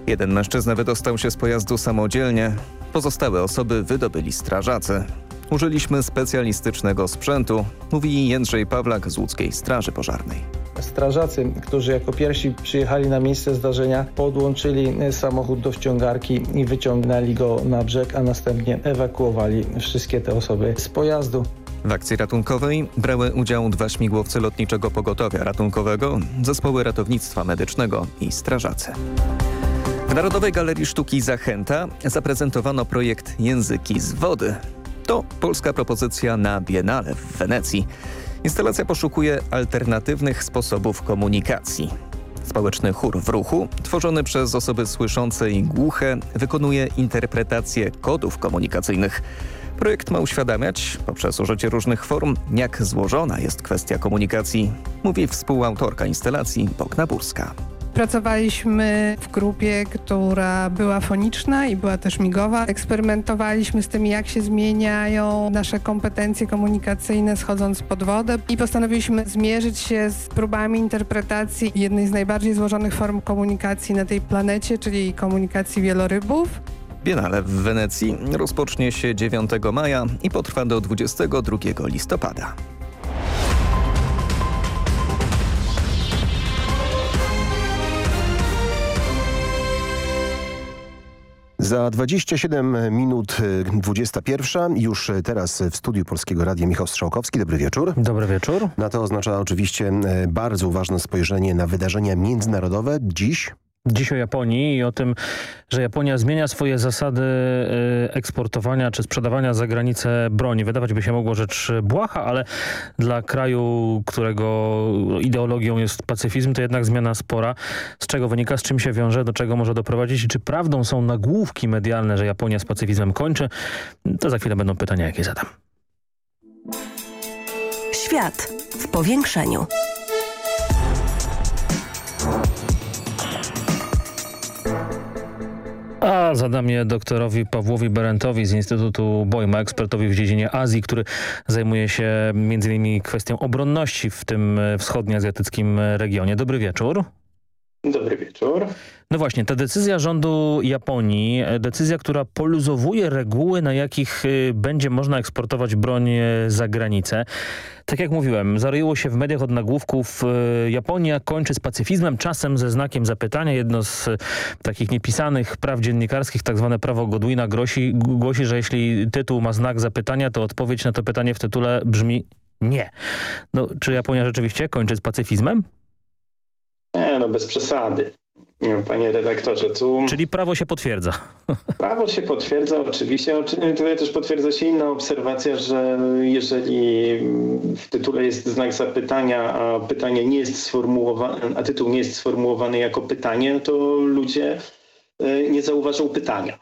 Jeden mężczyzna wydostał się z pojazdu samodzielnie, pozostałe osoby wydobyli strażacy. Użyliśmy specjalistycznego sprzętu, mówi Jędrzej Pawlak z łódzkiej Straży Pożarnej. Strażacy, którzy jako pierwsi przyjechali na miejsce zdarzenia, podłączyli samochód do wciągarki i wyciągnęli go na brzeg, a następnie ewakuowali wszystkie te osoby z pojazdu. W akcji ratunkowej brały udział dwa śmigłowce lotniczego pogotowia ratunkowego, zespoły ratownictwa medycznego i strażacy. W Narodowej Galerii Sztuki Zachęta zaprezentowano projekt Języki z wody. To polska propozycja na Biennale w Wenecji. Instalacja poszukuje alternatywnych sposobów komunikacji. Społeczny chór w ruchu, tworzony przez osoby słyszące i głuche, wykonuje interpretację kodów komunikacyjnych. Projekt ma uświadamiać, poprzez użycie różnych form, jak złożona jest kwestia komunikacji, mówi współautorka instalacji Bogna Burska. Pracowaliśmy w grupie, która była foniczna i była też migowa. Eksperymentowaliśmy z tym, jak się zmieniają nasze kompetencje komunikacyjne schodząc pod wodę i postanowiliśmy zmierzyć się z próbami interpretacji jednej z najbardziej złożonych form komunikacji na tej planecie, czyli komunikacji wielorybów. Biennale w Wenecji rozpocznie się 9 maja i potrwa do 22 listopada. Za 27 minut 21. Już teraz w studiu Polskiego Radia Michał Strzałkowski. Dobry wieczór. Dobry wieczór. Na to oznacza oczywiście bardzo uważne spojrzenie na wydarzenia międzynarodowe. Dziś Dziś o Japonii i o tym, że Japonia zmienia swoje zasady eksportowania czy sprzedawania za granicę broni. Wydawać by się mogło rzecz błaha, ale dla kraju, którego ideologią jest pacyfizm, to jednak zmiana spora. Z czego wynika, z czym się wiąże, do czego może doprowadzić i czy prawdą są nagłówki medialne, że Japonia z pacyfizmem kończy? To za chwilę będą pytania, jakie zadam. Świat w powiększeniu. A zadam je doktorowi Pawłowi Berentowi z Instytutu Bojma, ekspertowi w dziedzinie Azji, który zajmuje się m.in. kwestią obronności w tym wschodnioazjatyckim regionie. Dobry wieczór. Dobry wieczór. No właśnie, ta decyzja rządu Japonii, e, decyzja, która poluzowuje reguły, na jakich y, będzie można eksportować broń e, za granicę. Tak jak mówiłem, zaryło się w mediach od nagłówków e, Japonia kończy z pacyfizmem, czasem ze znakiem zapytania. Jedno z takich niepisanych praw dziennikarskich, tak zwane prawo Godwina, głosi, głosi, że jeśli tytuł ma znak zapytania, to odpowiedź na to pytanie w tytule brzmi nie. No, czy Japonia rzeczywiście kończy z pacyfizmem? Nie, no bez przesady. Panie redaktorze, tu... Czyli prawo się potwierdza. Prawo się potwierdza oczywiście. Tutaj też potwierdza się inna obserwacja, że jeżeli w tytule jest znak zapytania, a pytanie nie jest sformułowane, a tytuł nie jest sformułowany jako pytanie, to ludzie e, nie zauważą pytania.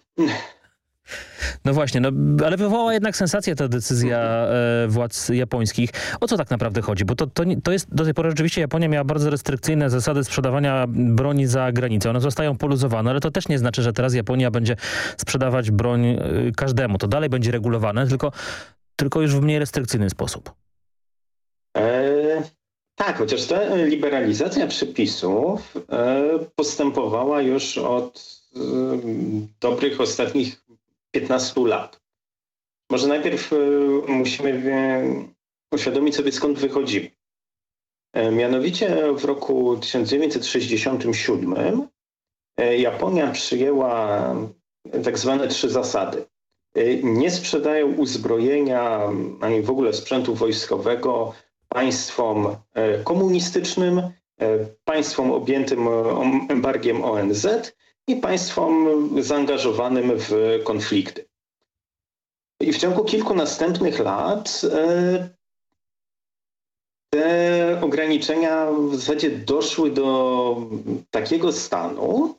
No właśnie, no, ale wywołała jednak sensację ta decyzja e, władz japońskich. O co tak naprawdę chodzi? Bo to, to, to jest do tej pory rzeczywiście Japonia miała bardzo restrykcyjne zasady sprzedawania broni za granicę. One zostają poluzowane, ale to też nie znaczy, że teraz Japonia będzie sprzedawać broń e, każdemu. To dalej będzie regulowane, tylko, tylko już w mniej restrykcyjny sposób. E, tak, chociaż ta liberalizacja przepisów e, postępowała już od e, dobrych ostatnich 15 lat. Może najpierw e, musimy uświadomić sobie skąd wychodzimy. E, mianowicie w roku 1967 e, Japonia przyjęła tak zwane trzy zasady. Nie sprzedają uzbrojenia ani w ogóle sprzętu wojskowego państwom komunistycznym, państwom objętym embargiem ONZ i państwom zaangażowanym w konflikty. I w ciągu kilku następnych lat e, te ograniczenia w zasadzie doszły do takiego stanu,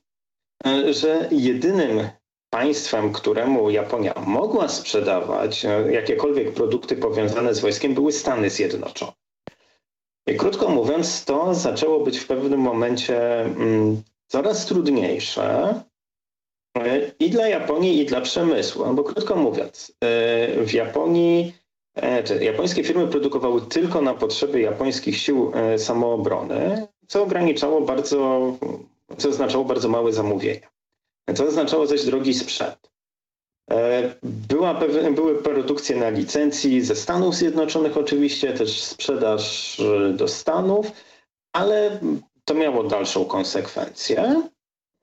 e, że jedynym państwem, któremu Japonia mogła sprzedawać e, jakiekolwiek produkty powiązane z wojskiem były Stany Zjednoczone. I krótko mówiąc, to zaczęło być w pewnym momencie mm, coraz trudniejsze e, i dla Japonii, i dla przemysłu. No bo krótko mówiąc, e, w Japonii e, japońskie firmy produkowały tylko na potrzeby japońskich sił samoobrony, co ograniczało bardzo, co oznaczało bardzo małe zamówienia. Co oznaczało zaś drogi sprzęt. Była, były produkcje na licencji ze Stanów Zjednoczonych oczywiście, też sprzedaż do Stanów, ale to miało dalszą konsekwencję,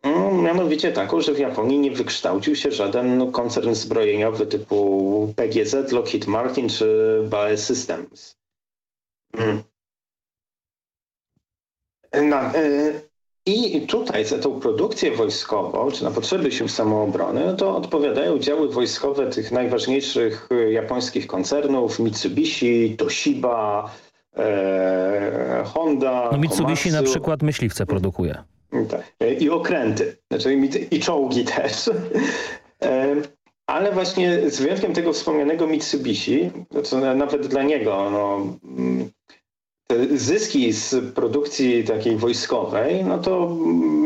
no, mianowicie taką, że w Japonii nie wykształcił się żaden koncern zbrojeniowy typu PGZ, Lockheed Martin czy BAE Systems. Hmm. Na, y, I tutaj za tą produkcję wojskową, czy na potrzeby sił samoobrony, no to odpowiadają działy wojskowe tych najważniejszych japońskich koncernów Mitsubishi, Toshiba, Honda, No Mitsubishi Komatsu. na przykład myśliwce produkuje. Tak. E, I okręty, znaczy i czołgi też. E, ale właśnie z wyjątkiem tego wspomnianego Mitsubishi, co nawet dla niego no, mm, te zyski z produkcji takiej wojskowej, no to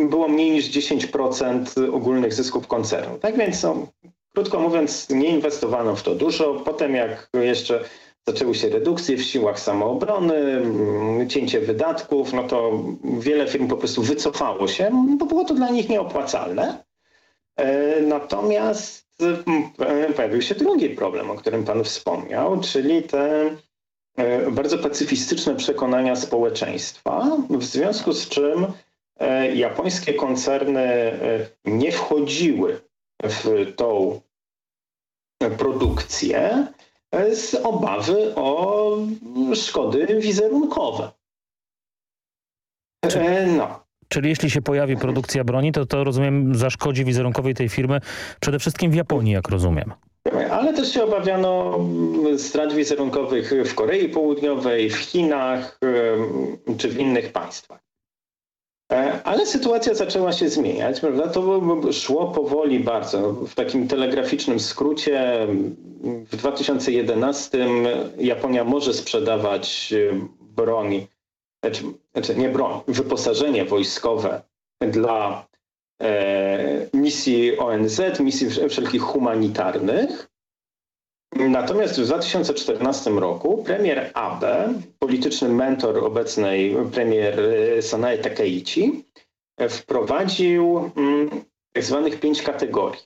było mniej niż 10% ogólnych zysków koncernu. Tak więc, no, krótko mówiąc, nie inwestowano w to dużo. Potem jak jeszcze zaczęły się redukcje w siłach samoobrony, mm, cięcie wydatków, no to wiele firm po prostu wycofało się, bo było to dla nich nieopłacalne. E, natomiast mm, pojawił się drugi problem, o którym Pan wspomniał, czyli te e, bardzo pacyfistyczne przekonania społeczeństwa, w związku z czym e, japońskie koncerny nie wchodziły w tą produkcję, z obawy o szkody wizerunkowe. Czyli, e, no. Czyli jeśli się pojawi produkcja broni, to to rozumiem zaszkodzi wizerunkowej tej firmy przede wszystkim w Japonii, jak rozumiem. Ale też się obawiano strat wizerunkowych w Korei Południowej, w Chinach czy w innych państwach. E, ale sytuacja zaczęła się zmieniać, prawda? To szło powoli bardzo. W takim telegraficznym skrócie w 2011 Japonia może sprzedawać e, broń, znaczy, znaczy nie broń, wyposażenie wojskowe dla e, misji ONZ, misji wszelkich humanitarnych. Natomiast w 2014 roku premier Abe, polityczny mentor obecnej premier Sanae Takeichi, wprowadził mm, tak zwanych pięć kategorii.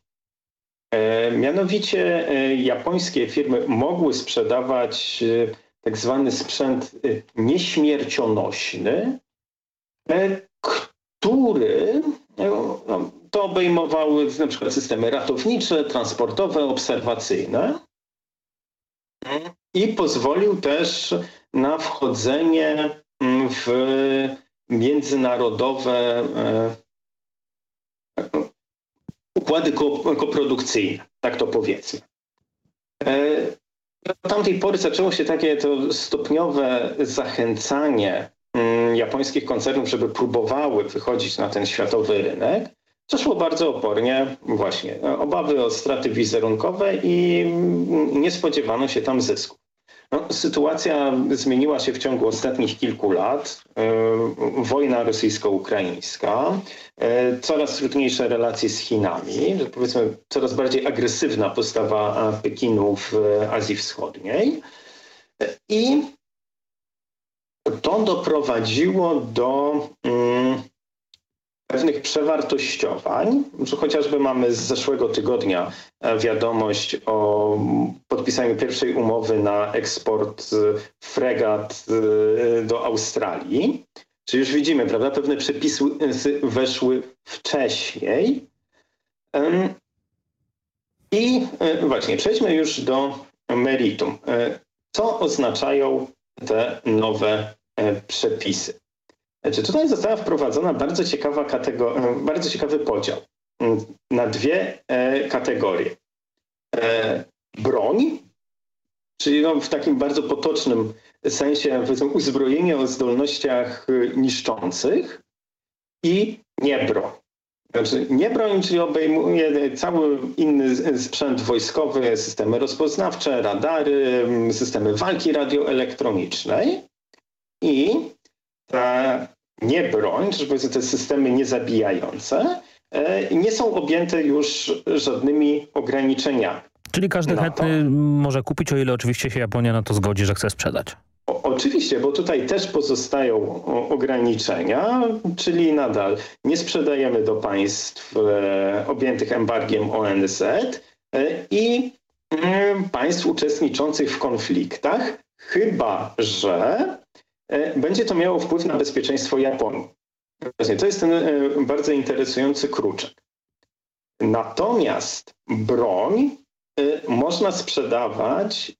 Mianowicie japońskie firmy mogły sprzedawać tak zwany sprzęt nieśmiercionośny, który no, to obejmowały na przykład systemy ratownicze, transportowe, obserwacyjne i pozwolił też na wchodzenie w międzynarodowe e, układy koprodukcyjne, tak to powiedzmy. E, od tamtej pory zaczęło się takie to stopniowe zachęcanie mm, japońskich koncernów, żeby próbowały wychodzić na ten światowy rynek, co szło bardzo opornie. Właśnie obawy o straty wizerunkowe i nie spodziewano się tam zysku. No, sytuacja zmieniła się w ciągu ostatnich kilku lat. E, wojna rosyjsko-ukraińska, e, coraz trudniejsze relacje z Chinami, powiedzmy coraz bardziej agresywna postawa Pekinu w Azji Wschodniej. I to doprowadziło do mm, pewnych przewartościowań, chociażby mamy z zeszłego tygodnia e, wiadomość o podpisaniu pierwszej umowy na eksport fregat e, do Australii. Czy już widzimy, prawda, pewne przepisy weszły wcześniej. I e, właśnie, przejdźmy już do meritum. Co oznaczają te nowe przepisy? Znaczy tutaj została wprowadzona bardzo, ciekawa kategor- bardzo ciekawy podział mm, na dwie e, kategorie. E, broń, czyli no w takim bardzo potocznym sensie uzbrojenie o zdolnościach e, niszczących i nie broń. Znaczy czyli obejmuje cały inny sprzęt wojskowy, systemy rozpoznawcze, radary, systemy walki radioelektronicznej i ta nie broń, czy powiedzmy te systemy niezabijające, e, nie są objęte już żadnymi ograniczeniami. Czyli każdy chętny może kupić, o ile oczywiście się Japonia na to zgodzi, że chce sprzedać. O, oczywiście, bo tutaj też pozostają ograniczenia, czyli nadal nie sprzedajemy do państw e, objętych embargiem ONZ e, i e, państw uczestniczących w konfliktach, chyba że będzie to miało wpływ na bezpieczeństwo Japonii. To jest ten e, bardzo interesujący kruczek. Natomiast broń e, można sprzedawać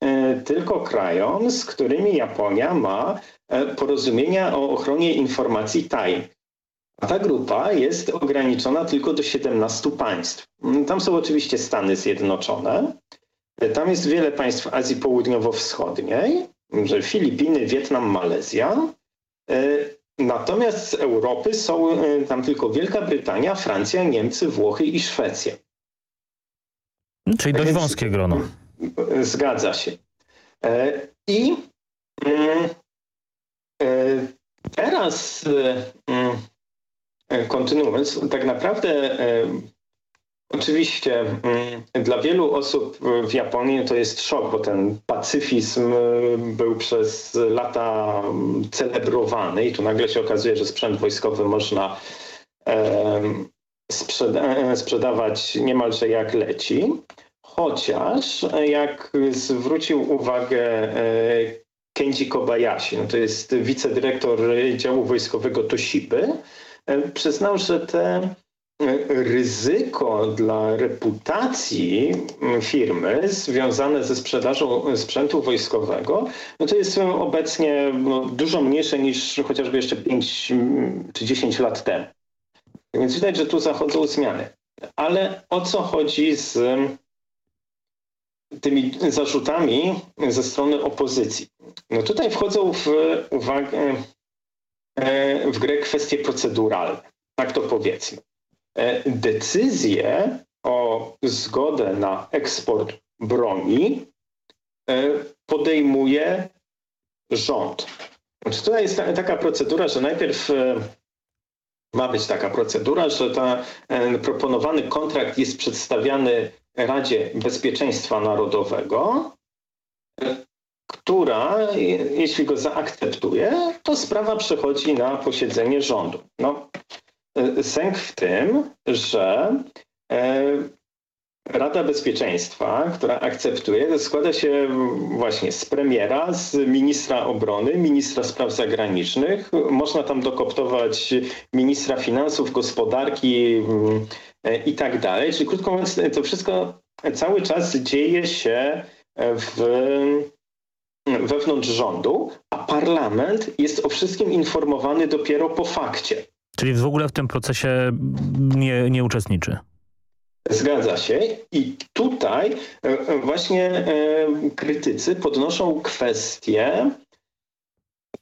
tylko krajom, z którymi Japonia ma porozumienia o ochronie informacji tajnych. A ta grupa jest ograniczona tylko do 17 państw. Tam są oczywiście Stany Zjednoczone, tam jest wiele państw Azji Południowo-Wschodniej, że Filipiny, Wietnam, Malezja. E, natomiast z Europy są e, tam tylko Wielka Brytania, Francja, Niemcy, Włochy i Szwecja. Czyli dość wąskie grono. Zgadza się. E, I mm, teraz mm, kontynuując, tak naprawdę Oczywiście mm, dla wielu osób w Japonii to jest szok, bo ten pacyfizm y, był przez lata mm, celebrowany i tu nagle się okazuje, że sprzęt wojskowy można sprzeda sprzedawać niemalże jak leci. Chociaż jak zwrócił uwagę e, Kenji Kobayashi, no to jest wicedyrektor działu wojskowego Toshiby, e, przyznał, że te ryzyko dla reputacji firmy związane ze sprzedażą sprzętu wojskowego, no to jest obecnie no, dużo mniejsze niż chociażby jeszcze 5 czy 10 lat temu. Więc widać, że tu zachodzą zmiany. Ale o co chodzi z tymi zarzutami ze strony opozycji? No tutaj wchodzą w uwagę, e, w grę kwestie proceduralne. Tak to powiedzmy. E, decyzję o zgodę na eksport broni e, podejmuje rząd. Znaczy tutaj jest taka procedura, że najpierw e, ma być taka procedura, że ten proponowany kontrakt jest przedstawiany Radzie Bezpieczeństwa Narodowego, która, jeśli go zaakceptuje, to sprawa przechodzi na posiedzenie rządu. No, sęk w tym, że Rada Bezpieczeństwa, która akceptuje, składa się właśnie z premiera, z ministra obrony, ministra spraw zagranicznych. Można tam dokoptować ministra finansów, gospodarki mm, i tak dalej. Czyli krótko mówiąc, to wszystko cały czas dzieje się w, wewnątrz rządu, a parlament jest o wszystkim informowany dopiero po fakcie. Czyli w ogóle w tym procesie nie, nie uczestniczy? Zgadza się i tutaj e, właśnie e, krytycy podnoszą kwestię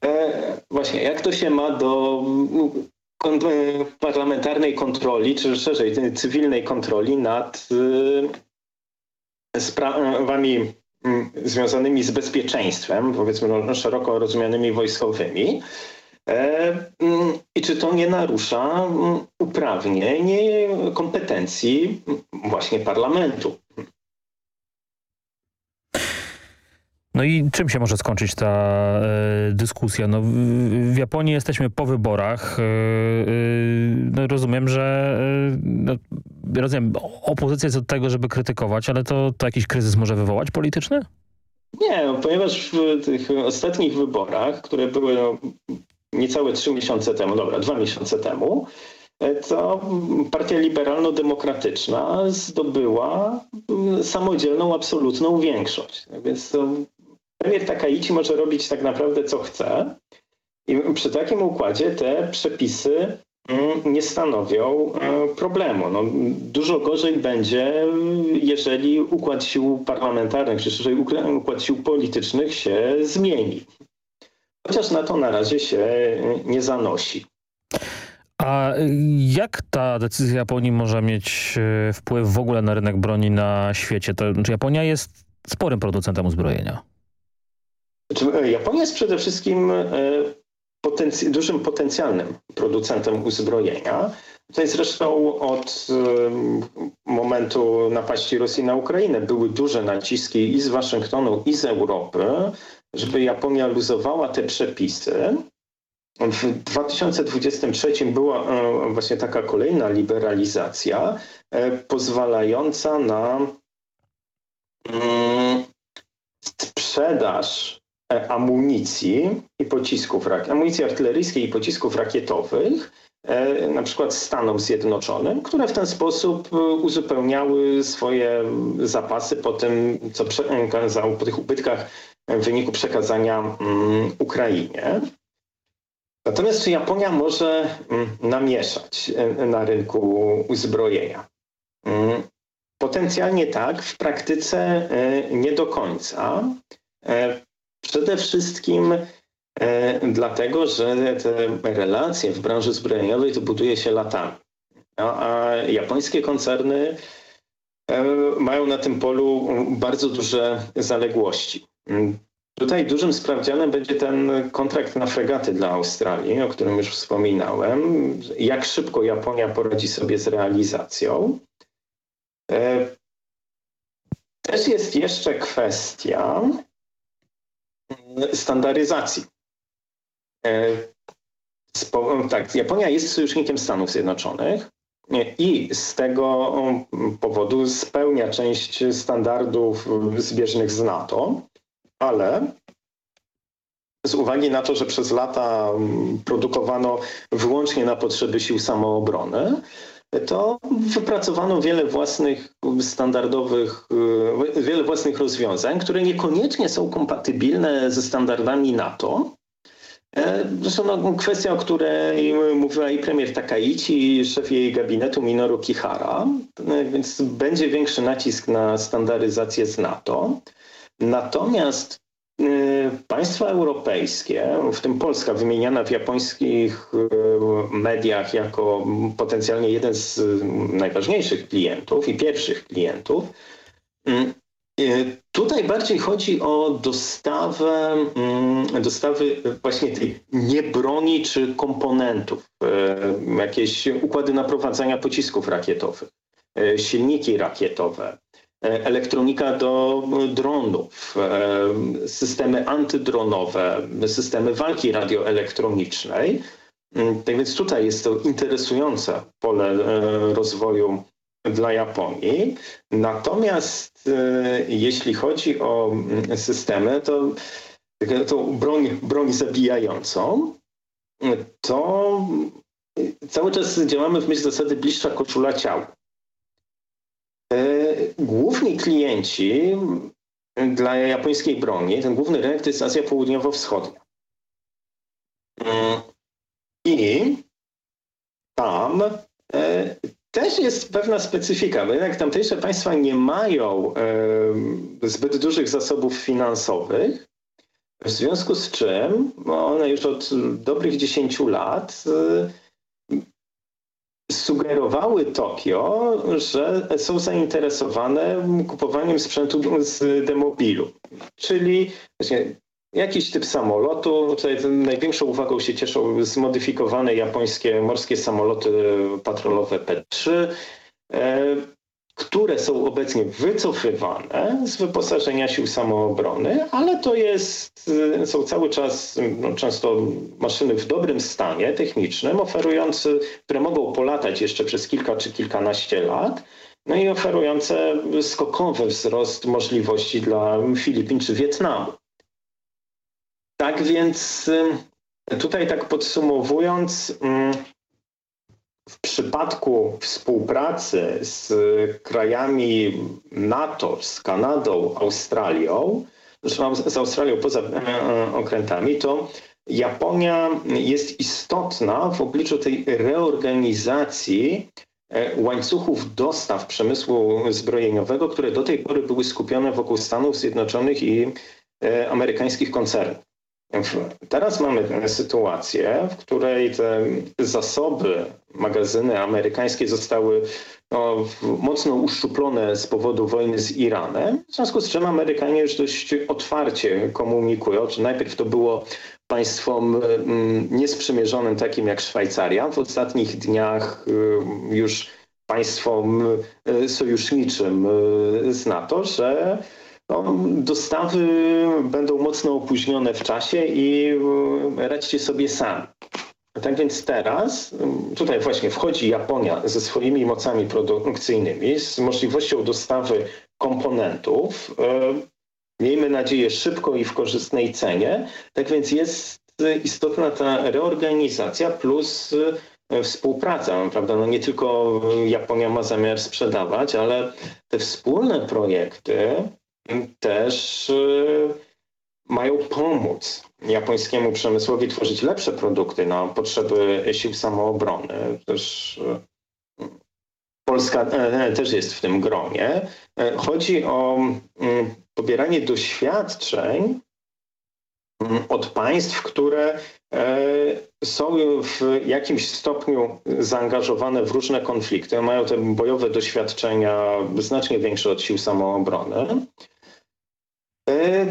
e, właśnie jak to się ma do parlamentarnej kontroli, czy szerzej cywilnej kontroli nad sprawami związanymi z bezpieczeństwem, powiedzmy no, szeroko rozumianymi wojskowymi, E, mm, I czy to nie narusza mm, uprawnień, kompetencji właśnie parlamentu? No i czym się może skończyć ta e, dyskusja? No, w, w, Japonii jesteśmy po wyborach. E, e, no, rozumiem, że e, no, rozumiem, opozycja jest od tego, żeby krytykować, ale to, to jakiś kryzys może wywołać polityczny? Nie, no, ponieważ w tych ostatnich wyborach, które były no, niecałe trzy miesiące temu, dobra, dwa miesiące temu, e, to Partia Liberalno-Demokratyczna zdobyła mm, samodzielną, absolutną większość. Więc to premier Takaichi może robić tak naprawdę co chce. I przy takim układzie te przepisy mm, nie stanowią e, problemu. No, dużo gorzej będzie, jeżeli układ sił parlamentarnych, czy szerzej układ sił politycznych się zmieni. Chociaż na to na razie się nie zanosi. A jak ta decyzja Japonii może mieć e, wpływ w ogóle na rynek broni na świecie? To, znaczy Japonia jest sporym producentem uzbrojenia. Znaczy, e, Japonia jest przede wszystkim e, potenc dużym potencjalnym producentem uzbrojenia. Tutaj zresztą od momentu napaści Rosji na Ukrainę były duże naciski i z Waszyngtonu, i z Europy żeby Japonia luzowała te przepisy. W 2023 była e, właśnie taka kolejna liberalizacja e, pozwalająca na mm, sprzedaż e, amunicji i pocisków, amunicji artyleryjskiej i pocisków rakietowych na przykład Stanom Zjednoczonym, które w ten sposób uzupełniały swoje zapasy po tym, co przekazał, po tych ubytkach w wyniku przekazania mm, Ukrainie. Natomiast czy Japonia może mm, namieszać e, na rynku uzbrojenia? Mm, potencjalnie tak, w praktyce e, nie do końca. E, przede wszystkim dlatego, że te relacje w branży zbrojeniowej to buduje się latami. A japońskie koncerny mają na tym polu bardzo duże zaległości. Mm, tutaj dużym sprawdzianem będzie ten kontrakt na fregaty dla Australii, o którym już wspominałem. Jak szybko Japonia poradzi sobie z realizacją. E, też jest jeszcze kwestia mm, standaryzacji. E, tak, Japonia jest sojusznikiem Stanów Zjednoczonych i z tego powodu spełnia część standardów zbieżnych z NATO ale z uwagi na to, że przez lata mm, produkowano wyłącznie na potrzeby sił samoobrony, to wypracowano wiele własnych standardowych, y, wiele własnych rozwiązań, które niekoniecznie są kompatybilne ze standardami NATO. E, zresztą no, kwestia, o której mówiła i premier Takaichi, i szef jej gabinetu Minoru Kihara, e, więc będzie większy nacisk na standaryzację z NATO. Natomiast y, państwa europejskie, w tym Polska wymieniana w japońskich y, mediach jako potencjalnie jeden z najważniejszych klientów i pierwszych klientów, y, Tutaj bardziej chodzi o dostawę, dostawy właśnie tej nie broni czy komponentów, jakieś układy naprowadzania pocisków rakietowych, silniki rakietowe, elektronika do dronów, e, systemy antydronowe, systemy walki radioelektronicznej. Mm, tak więc tutaj jest to interesujące pole rozwoju dla Japonii. Natomiast jeśli chodzi o mm, systemy, to tą broń, broń zabijającą, to cały czas działamy w myśl zasady bliższa koszula ciała. Główni klienci dla japońskiej broni, ten główny rynek to jest Azja Południowo-Wschodnia. I tam e, też jest pewna specyfika, bo jednak tamtejsze państwa nie mają e, zbyt dużych zasobów finansowych, w związku z czym one już od dobrych 10 lat e, sugerowały Tokio, że są zainteresowane kupowaniem sprzętu z demobilu. Czyli właśnie jakiś typ samolotu. Tutaj największą uwagą się cieszą zmodyfikowane japońskie morskie samoloty patrolowe P-3, e, które są obecnie wycofywane z wyposażenia sił samoobrony, ale to jest, e, są cały czas no, często maszyny w dobrym stanie technicznym, oferujące, które mogą polatać jeszcze przez kilka czy kilkanaście lat, no i oferujące skokowy wzrost możliwości dla Filipin czy Wietnamu. Tak więc tutaj tak podsumowując, w przypadku współpracy z krajami NATO, z Kanadą, Australią, zresztą z Australią poza e, e, okrętami, to Japonia jest istotna w obliczu tej reorganizacji e, łańcuchów dostaw przemysłu zbrojeniowego, które do tej pory były skupione wokół Stanów Zjednoczonych i amerykańskich koncernów. Teraz mamy sytuację, w której te zasoby, magazyny amerykańskie zostały no, mocno uszczuplone z powodu wojny z Iranem, w związku z czym Amerykanie już dość otwarcie komunikują, że najpierw to było państwom mm, niesprzymierzonym takim jak Szwajcaria, w ostatnich dniach y, już państwom y, sojuszniczym y, z NATO, że no, dostawy będą mocno opóźnione w czasie i e, radźcie sobie sami. Tak więc teraz tutaj właśnie wchodzi Japonia ze swoimi mocami produkcyjnymi, z możliwością dostawy komponentów, e, miejmy nadzieję szybko i w korzystnej cenie. Tak więc jest istotna ta reorganizacja plus e, współpraca. Prawda? No nie tylko Japonia ma zamiar sprzedawać, ale te wspólne projekty też y, mają pomóc japońskiemu przemysłowi tworzyć lepsze produkty na potrzeby sił samoobrony. Też y, Polska e, e, też jest w tym gronie. E, chodzi o mm, pobieranie doświadczeń mm, od państw, które są w jakimś stopniu zaangażowane w różne konflikty, mają te bojowe doświadczenia znacznie większe od sił samoobrony. E,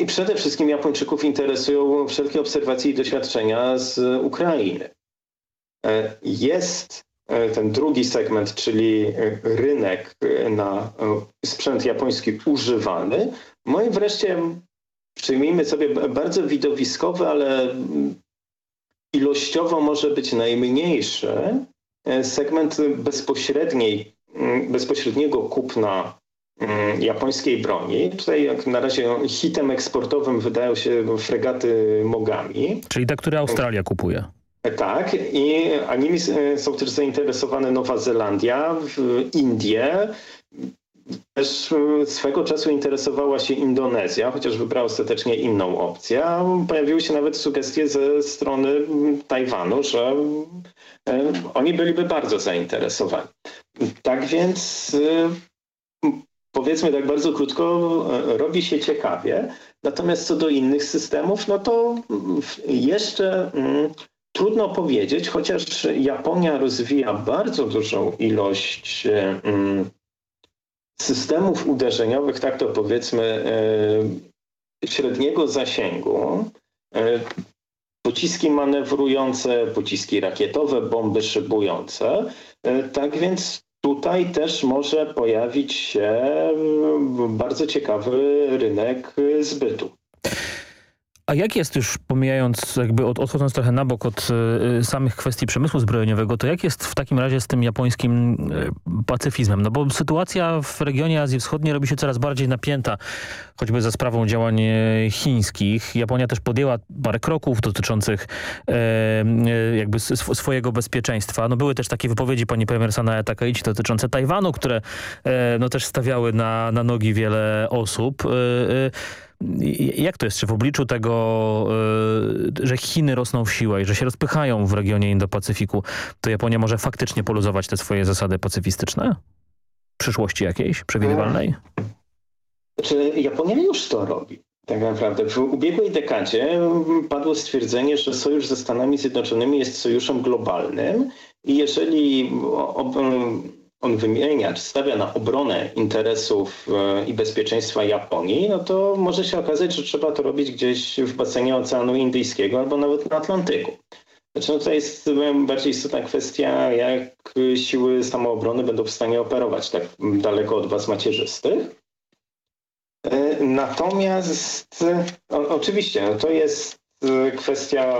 I przede wszystkim Japończyków interesują wszelkie obserwacje i doświadczenia z Ukrainy. E, jest e, ten drugi segment, czyli rynek na sprzęt japoński używany. No i wreszcie przyjmijmy sobie bardzo widowiskowy, ale ilościowo może być najmniejszy segment bezpośredniej, bezpośredniego kupna Mm, japońskiej broni. Tutaj jak na razie hitem eksportowym wydają się fregaty Mogami. Czyli te, które Australia kupuje. Tak, i a nimi są też zainteresowane Nowa Zelandia, Indie, też swego czasu interesowała się Indonezja, chociaż wybrała ostatecznie inną opcję. Pojawiły się nawet sugestie ze strony Tajwanu, że e, oni byliby bardzo zainteresowani. Tak więc e, powiedzmy tak bardzo krótko, e, robi się ciekawie. Natomiast co do innych systemów, no to jeszcze mm, trudno powiedzieć, chociaż Japonia rozwija bardzo dużą ilość e, mm, systemów uderzeniowych, tak to powiedzmy, e, średniego zasięgu. Pociski manewrujące, pociski rakietowe, bomby szybujące. Tak więc Tutaj też może pojawić się bardzo ciekawy rynek zbytu. A jak jest już, pomijając, jakby od, odchodząc trochę na bok od y, samych kwestii przemysłu zbrojeniowego, to jak jest w takim razie z tym japońskim y, pacyfizmem? No bo sytuacja w regionie Azji Wschodniej robi się coraz bardziej napięta, choćby za sprawą działań chińskich. Japonia też podjęła parę kroków dotyczących y, jakby sw swojego bezpieczeństwa. No były też takie wypowiedzi pani premier Sanae Takaichi dotyczące Tajwanu, które no też stawiały na, na nogi wiele osób. Jak to jest? Czy w obliczu tego, e, że Chiny rosną w siłę i że się rozpychają w regionie Indo-Pacyfiku, to Japonia może faktycznie poluzować te swoje zasady pacyfistyczne? W przyszłości jakiejś, przewidywalnej? Czy Japonia już to robi? Tak naprawdę. W ubiegłej dekadzie padło stwierdzenie, że sojusz ze Stanami Zjednoczonymi jest sojuszem globalnym i jeżeli on wymienia, czy stawia na obronę interesów e, i bezpieczeństwa Japonii, no to może się okazać, że trzeba to robić gdzieś w basenie Oceanu Indyjskiego albo nawet na Atlantyku. Znaczy, no to jest bardziej istotna kwestia, jak siły samoobrony będą w stanie operować tak daleko od was macierzystych. E, natomiast oczywiście no to jest kwestia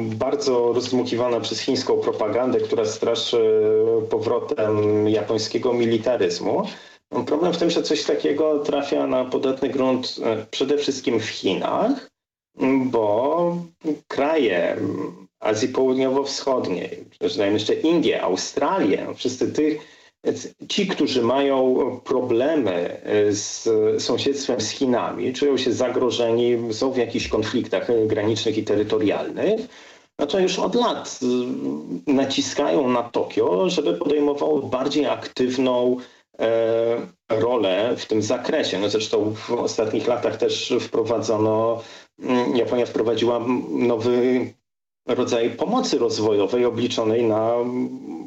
bardzo rozdmuchiwana przez chińską propagandę, która straszy powrotem japońskiego militaryzmu. Problem w tym, że coś takiego trafia na podatny grunt e, przede wszystkim w Chinach, bo kraje Azji Południowo-Wschodniej, czy jeszcze Indie, Australię, wszyscy tych ci, którzy mają problemy z sąsiedztwem z Chinami, czują się zagrożeni, są w jakichś konfliktach granicznych i terytorialnych, no to już od lat y, naciskają na Tokio, żeby podejmowało bardziej aktywną e, rolę w tym zakresie. No zresztą w ostatnich latach też wprowadzono, mm, Japonia wprowadziła nowy rodzaj pomocy rozwojowej obliczonej na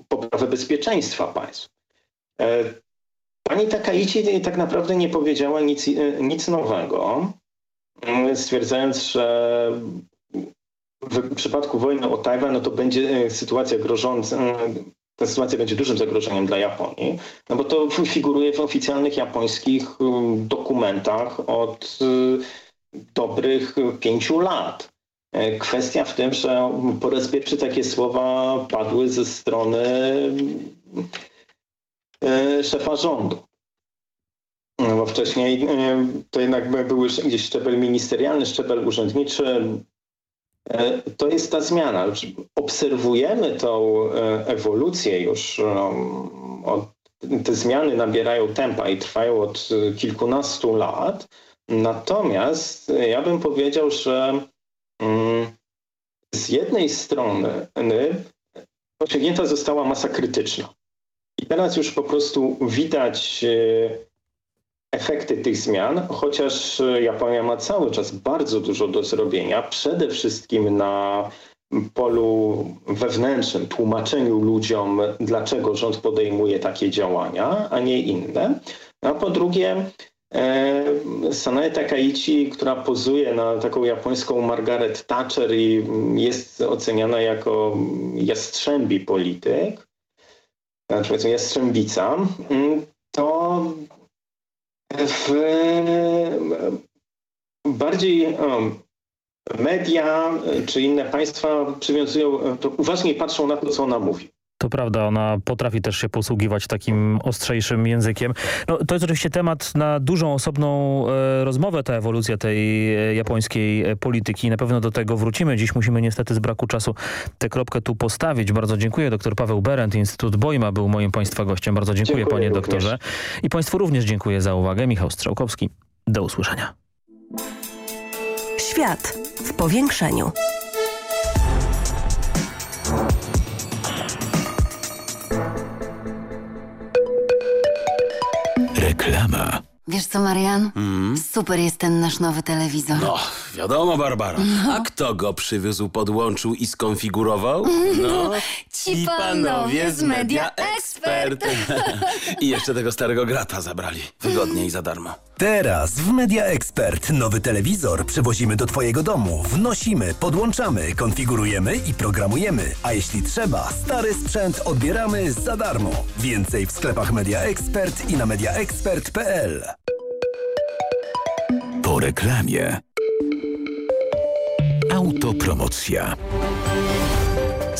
poprawę bezpieczeństwa państw. E, pani Takaichi tak naprawdę nie powiedziała nic, e, nic nowego, mm, stwierdzając, że w przypadku wojny o Tajwan no to będzie e, sytuacja grożąca, ta sytuacja będzie dużym zagrożeniem dla Japonii, no bo to figuruje w oficjalnych japońskich dokumentach od dobrych pięciu lat. Kwestia w tym, że po raz pierwszy takie słowa padły ze strony E, szefa rządu. No, bo wcześniej e, to jednak był gdzieś szczebel ministerialny, szczebel urzędniczy. E, to jest ta zmiana. Obserwujemy tą ewolucję już. Te zmiany nabierają tempa i trwają od kilkunastu lat. Natomiast ja bym powiedział, że mm, z jednej strony osiągnięta została masa krytyczna. I teraz już po prostu widać e, efekty tych zmian, chociaż Japonia ma cały czas bardzo dużo do zrobienia, przede wszystkim na polu wewnętrznym, tłumaczeniu ludziom, dlaczego rząd podejmuje takie działania, a nie inne. A po drugie, e, Sanae Takaichi, która pozuje na taką japońską Margaret Thatcher i jest oceniana jako jastrzębi polityk, na przykład Jastrzębica, mm, to w bardziej media czy inne państwa przywiązują, to uważniej patrzą na to, co ona mówi. To prawda, ona potrafi też się posługiwać takim ostrzejszym językiem. No, to jest oczywiście temat na dużą, osobną e, rozmowę, ta ewolucja tej e, japońskiej e, polityki. Na pewno do tego wrócimy. Dziś musimy niestety z braku czasu tę kropkę tu postawić. Bardzo dziękuję. Dr Paweł Berendt, Instytut Bojma był moim Państwa gościem. Bardzo dziękuję, dziękuję panie również. doktorze. I Państwu również dziękuję za uwagę. Michał Strzałkowski. Do usłyszenia. Świat w powiększeniu. Reklama. Wiesz co, Marian? Mm. Super jest ten nasz nowy telewizor. No, wiadomo, Barbara. No. A kto go przywiózł, podłączył i skonfigurował? No, ci panowie z Media Expert. I jeszcze tego starego grata zabrali. Wygodnie i za darmo. Teraz w Media Expert nowy telewizor przywozimy do Twojego domu. Wnosimy, podłączamy, konfigurujemy i programujemy. A jeśli trzeba, stary sprzęt odbieramy za darmo. Więcej w sklepach Media Expert i na mediaexpert.pl Po reklamie. Autopromocja.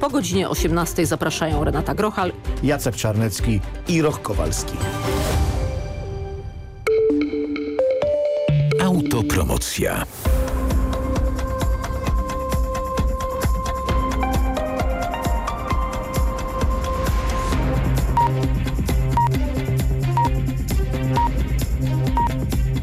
po godzinie 18 zapraszają Renata Grochal, Jacek Czarnecki i Roch Kowalski. Autopromocja.